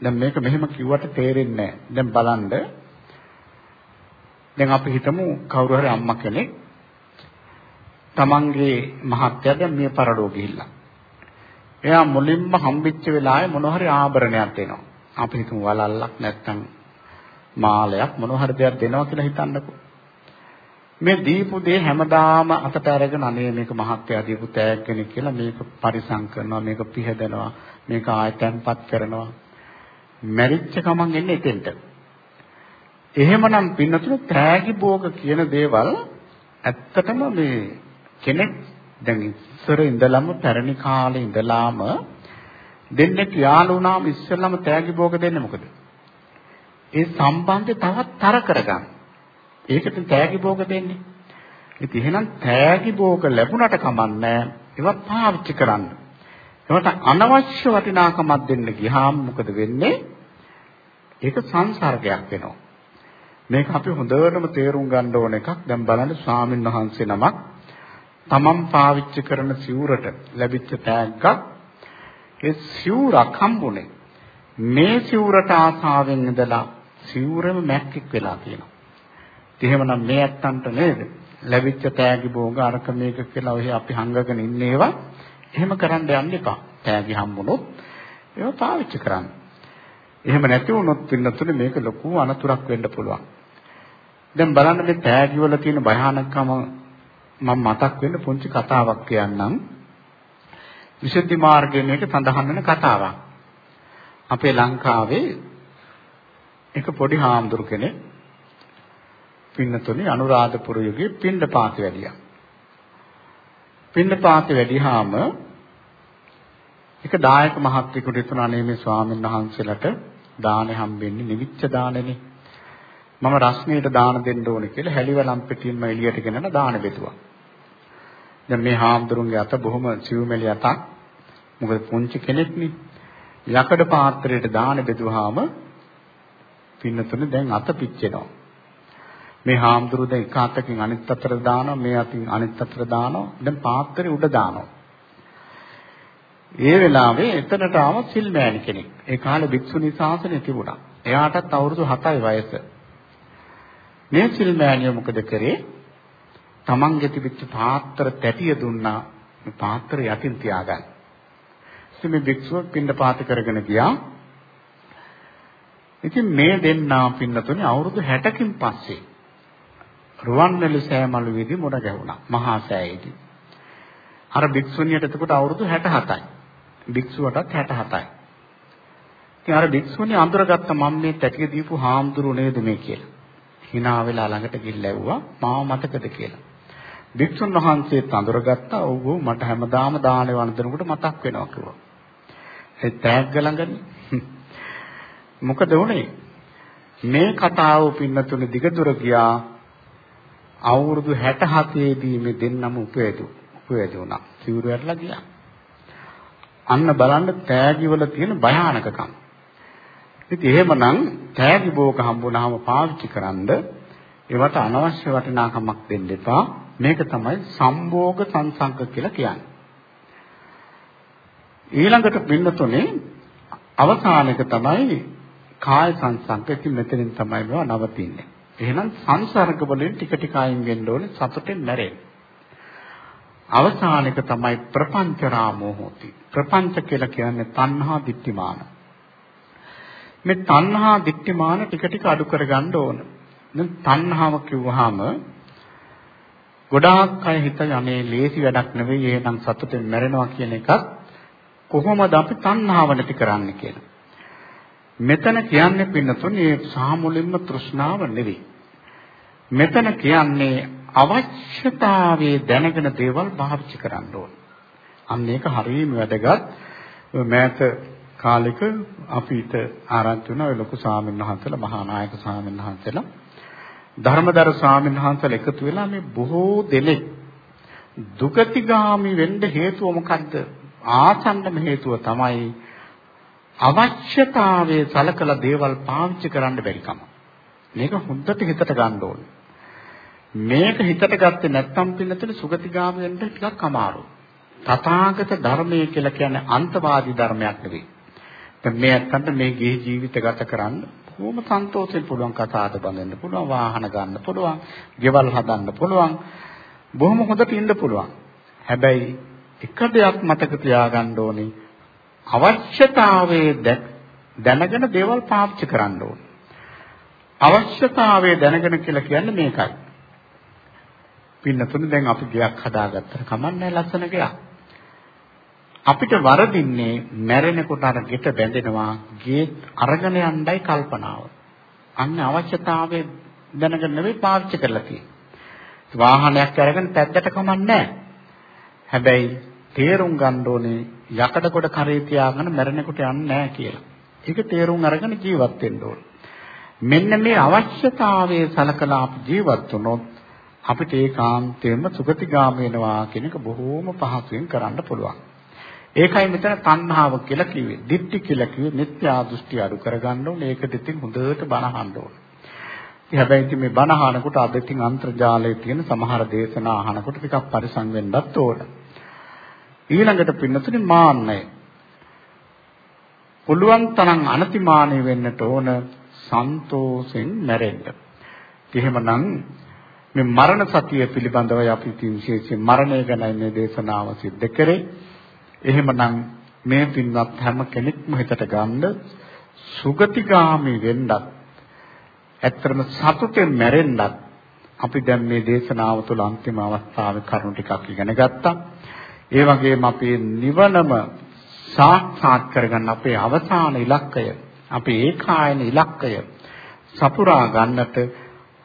දැන් මේක මෙහෙම කිව්වට තේරෙන්නේ නැහැ. දැන් බලන්න. දැන් අපි හිතමු කවුරු හරි අම්මා කෙනෙක් තමන්ගේ මහත්තයා දැන් මිය පරලෝ ගිහිල්ලා. එයා මුලින්ම හම්බෙච්ච වෙලාවේ මොන හරි ආභරණයක් දෙනවා. අපි හිතමු වලල්ලක් නැත්තම් මාලයක් මොන හරි දෙයක් දෙනවා කියලා හිතන්නකෝ. මේ දීපු දේ හැමදාම අතට අරගෙන අනේ මේක මහත්ය දීපු තෑග්ගනේ කියලා මේක පරිසම් කරනවා මේක පිහදනවා මේක ආය තැම්පත් කරනවා මැරිච්ච ගමන් එන්නේ එතෙන්ට එහෙමනම් පින්නතුන තෑගි භෝග කියන දේවල් ඇත්තටම මේ කෙනෙක් දැන් ඉස්සර ඉඳලම පැරණි කාලේ ඉඳලාම දෙන්නේ යාළු වුණාම ඉස්සෙල්ලම තෑගි භෝග දෙන්නේ මොකද? ඒ සම්බන්ධය තවත් තර කරගන්න. ඒකට තෑගි භෝග දෙන්නේ. ඉතින් එහෙනම් තෑගි භෝග ලැබුණට කමන්නේ ඒවා පාවිච්චි කරන්න. ඒවට අනවශ්‍ය වටිනාකමක් දෙන්න ගියාම මොකද වෙන්නේ? ඒක සංසර්ගයක් වෙනවා. මේක අපි හොඳටම තේරුම් ගන්න ඕන එකක්. දැන් බලන්න ස්වාමීන් වහන්සේ නමක් තමන් පාවිච්චි කරන සිවුරට ලැබිච්ච තෑග්ගක් ඒ සිවුරක් හම්බුනේ. මේ සිවුරට ආසාවෙන් ඉඳලා සිවුරම මැක්කෙක් වෙලා තියෙනවා. එහෙමනම් මේ ඇත්තන්ට නේද? ලැබිච්ච තෑගි භෝග අරක මේක කියලා ඔය අපි හංගගෙන ඉන්නේ ඒවා එහෙම කරන්න යන්න එපා. තෑගි හම්බුනොත් ඒවා පාවිච්චි කරන්න. එහෙම නැති වුණොත් පින්නතුනේ මේක ලොකු අනතුරක් වෙන්න පුළුවන්. දැන් බලන්න මේ තෑගි වල තියෙන භයානකම මම මතක් වෙන්න පුංචි කතාවක් කියන්නම්. විසුද්ධි මාර්ගයේ මේක සඳහන් වෙන කතාවක්. අපේ ලංකාවේ එක පොඩි හාමුදුරු කෙනෙක් පින්නතුනේ අනුරාධපුර යුගයේ පින්නපාත වැඩියා. පින්නපාත වැඩිහාම එක දායක මහත්වෙකුට හිතුණා නේ මේ ස්වාමීන් වහන්සේලාට දානේ හම්බෙන්නේ නිවිච්ච දානනේ. මම රස්නේට දාන දෙන්න ඕනේ කියලා හැලිවලම් පිටින්ම එළියට ගෙනලා දාන බෙදුවා. දැන් මේ හාමුදුරුන්ගේ අත බොහොම සිව්මෙලි අතක්. මොකද පුංචි කෙනෙක්නේ. යකඩ පාත්‍රයට දාන බෙදුවාම පින්නතුනේ දැන් අත පිච්චෙනවා. මේ හාමුදුරුවෝ දැන් එක අතකින් අනිත් අතට දානවා මේ අතින් අනිත් අතට දානවා දැන් පාත්‍රේ උඩ දානවා ඒ වෙලාවේ එතනට ආව සිල්මෑණි කෙනෙක්. ඒ කාලේ භික්ෂුණී ශාසනය තිබුණා. එයාටත් අවුරුදු 7යි වයස. මේ සිල්මෑණිය මොකද කරේ? තමන්ගේ තිබිච්ච පාත්‍ර තැටිය දුන්නා. මේ පාත්‍ර යටින් තියාගන්න. ඉතින් මේ භික්ෂුව පින්ඳ පාත කරගෙන ගියා. ඉතින් මේ දෙන්නා පින්නතුනේ අවුරුදු 60කින් පස්සේ රුවන්වැලි සෑමලුවේදී මුණ ගැහුණා. මහා සෑයේදී. අර භික්ෂුණියට එතකොට අවුරුදු 67යි. භික්ෂුවටත් 67යි. ඉතින් අර භික්ෂුණිය අඳුරගත්ත මම මේ තැටිය දීපු හාමුදුරු නේද මේ කියලා. hina වෙලා ළඟට ගිහිල්ලා ඇහුවා මාව මතකද කියලා. භික්ෂුන් වහන්සේත් අඳුරගත්තා ඔව් මට හැමදාම දානේ වන්දනකොට මතක් වෙනවා කිව්වා. ඒ තෑග්ග ළඟනේ. මොකද වුනේ? මේ කතාව පින්නතුනේ දිගදුර ගියා අවුරුදු 67 දී මේ දෙන්නම උපයදු උපයදු වුණා. සිවුරු ඇරලා ගියා. අන්න බලන්න තෑගි වල තියෙන භයානකකම්. ඉතින් එහෙමනම් තෑගි බෝක හම්බුනහම පාවිච්චි කරන්ද ඒවට අනවශ්‍ය වටිනාකමක් දෙන්න එපා. මේක තමයි සම්භෝග සංසංක කියලා කියන්නේ. ඊළඟට පින්නතුනේ අවසානක තමයි කාය සංසංක. ඉතින් මෙතනින් තමයි මේවා නවතින්නේ. එහෙනම් සංසර්ග වලින් ටික ටික අයින් වෙන්න ඕනේ සතුටෙන් මැරෙන්න. අවසාන එක තමයි ප්‍රපංච රාමෝ හෝති. ප්‍රපංච කියලා කියන්නේ තණ්හා දිට්ඨිමාන. මේ තණ්හා දිට්ඨිමාන ටික ටික අඩු කරගන්න ඕන. දැන් තණ්හාව කිව්වහම ගොඩාක් අය හිත යන්නේ ලේසි වැඩක් නෙවෙයි එහෙනම් සතුටෙන් මැරෙනවා කියන එකත් කොහොමද අපි තණ්හාව නැති කරන්නේ කියලා. මෙතන කියන්නේ පින්නතුනේ සාමුලින්ම තෘෂ්ණාව නෙවෙයි. මෙතන කියන්නේ අවශ්‍යතාවයේ දැනගෙන දේවල් පාවිච්චි කරන්න ඕන. අන්න ඒක හරියම වැදගත්. මෑත කාලෙක අපිට ආරංචි වුණා ඔය ලොකු ස්වාමීන් වහන්සේලා මහා නායක ස්වාමීන් වහන්සේලා ධර්මදර ස්වාමීන් වහන්සේලා එකතු වෙලා මේ බොහෝ දෙනෙක් දුගතිගාමි වෙන්න හේතුව මොකද්ද? ආසන්නම හේතුව තමයි අවශ්‍යතාවයේ සලකලා දේවල් පාවිච්චි කරන්න බැරිකම. මේක හොඳට හිතට ගන්න ඕනේ. මේක හිතට ගත්තේ නැත්නම් පින්නතේ සුගතිගාමී වෙන්න ටිකක් අමාරුයි. තථාගත ධර්මය කියලා කියන්නේ අන්තවාදී ධර්මයක් නෙවෙයි. දැන් මේ අත්තන්ට මේ ගිහි ජීවිත ගත කරන්න බොහොම සන්තෝෂයෙන් පුළුවන් කතාද බඳින්න පුළුවන් වාහන ගන්න පුළුවන් ගෙවල් හදන්න පුළුවන් බොහොම හොඳට ඉන්න පුළුවන් හැබැයි එක දෙයක් මතක තියාගන්න ඕනේ අවශ්‍යතාවයේ දැනගෙන දේවල් පාවිච්චි කරන්න ඕනේ අවශ්‍යතාවයේ දැනගෙන කියලා කියන්නේ මේකයි පින්නතුනේ දැන් අපි ගයක් හදාගත්තට කමන්නේ ලස්සන ගයක් අපිට වරදින්නේ මැරෙනකොට අර ගෙට බැඳෙනවා ගේ අරගෙන යන්නයි කල්පනාව. අන්න අවශ්‍යතාවය දැනගෙන නෙවෙයි පාවිච්චි කරලා තියෙන්නේ. වාහනයක් අරගෙන පැද්දට කමන්නේ හැබැයි තේරුම් ගන්න ඕනේ යකඩ කොට කරේ තියාගෙන මැරෙනකොට යන්නේ නැහැ කියලා. ඒක තේරුම් අරගෙන ජීවත් වෙන්න ඕනේ. මෙන්න මේ අවශ්‍යතාවයේ සලකලා අපි ජීවත් වුණොත් අපිට ඒකාන්තයෙන්ම සුගතිගාමී වෙනවා කියන එක බොහෝම පහසුවෙන් කරන්න පුළුවන්. ඒකයි මෙතන තණ්හාව කියලා කිව්වේ. දිට්ඨි කියලා කිව්වේ මිත්‍යා දෘෂ්ටි අඩු කරගන්න ඕනේ. ඒකට ඉතින් හොඳට බණ අහන්න ඕනේ. ඉතින් හැබැයි ඉතින් මේ බණ අහනකොට අද ඉතින් අන්තර්ජාලයේ තියෙන සමහර දේශනා අහනකොට ටිකක් පරිසම් වෙන්නත් ඕන. ඊළඟට පින්නතුනේ මාන්නය. පුළුවන් තරම් අනතිමානී වෙන්නට ඕන සන්තෝෂෙන් මැරෙන්න. එහෙමනම් මේ මරණ සතිය පිළිබඳව අපි විශේෂයෙන් මරණය ගැන මේ දේශනාව සිද්ධ කරේ. එහෙමනම් මේ පින්වත් හැම කෙනෙක්ම හිතට ගන්න සුගතිගාමි වෙන්නත් ඇත්තටම සතුටෙන් මැරෙන්නත් අපි දැන් මේ දේශනාව තුළ අන්තිම අවස්ථාවේ කරුණු ටිකක් ඉගෙන ගත්තා. ඒ වගේම අපේ නිවනම සාක්ෂාත් කරගන්න අපේ අවසාන ඉලක්කය, අපේ ඒකායන ඉලක්කය සපුරා ගන්නට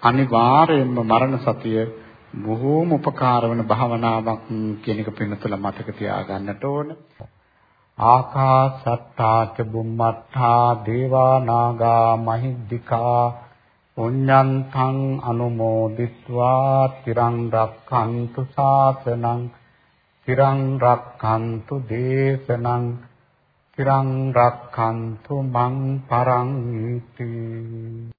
අනිවාර්යයෙන්ම මරණ සතිය බොහෝම උපකාර වන භාවනාවක් කියන එක පින්නතුල මතක තියාගන්නට ඕන. ආකාසත්තා ච බුම්මත්තා දේවා නාග මහිද්దికා පුඤ්ඤන්තං අනුමෝදිත්වා තිරං රක්ඛන්තු සාසනං තිරං රක්ඛන්තු දේශනං තිරං රක්ඛන්තු මං පරන්ති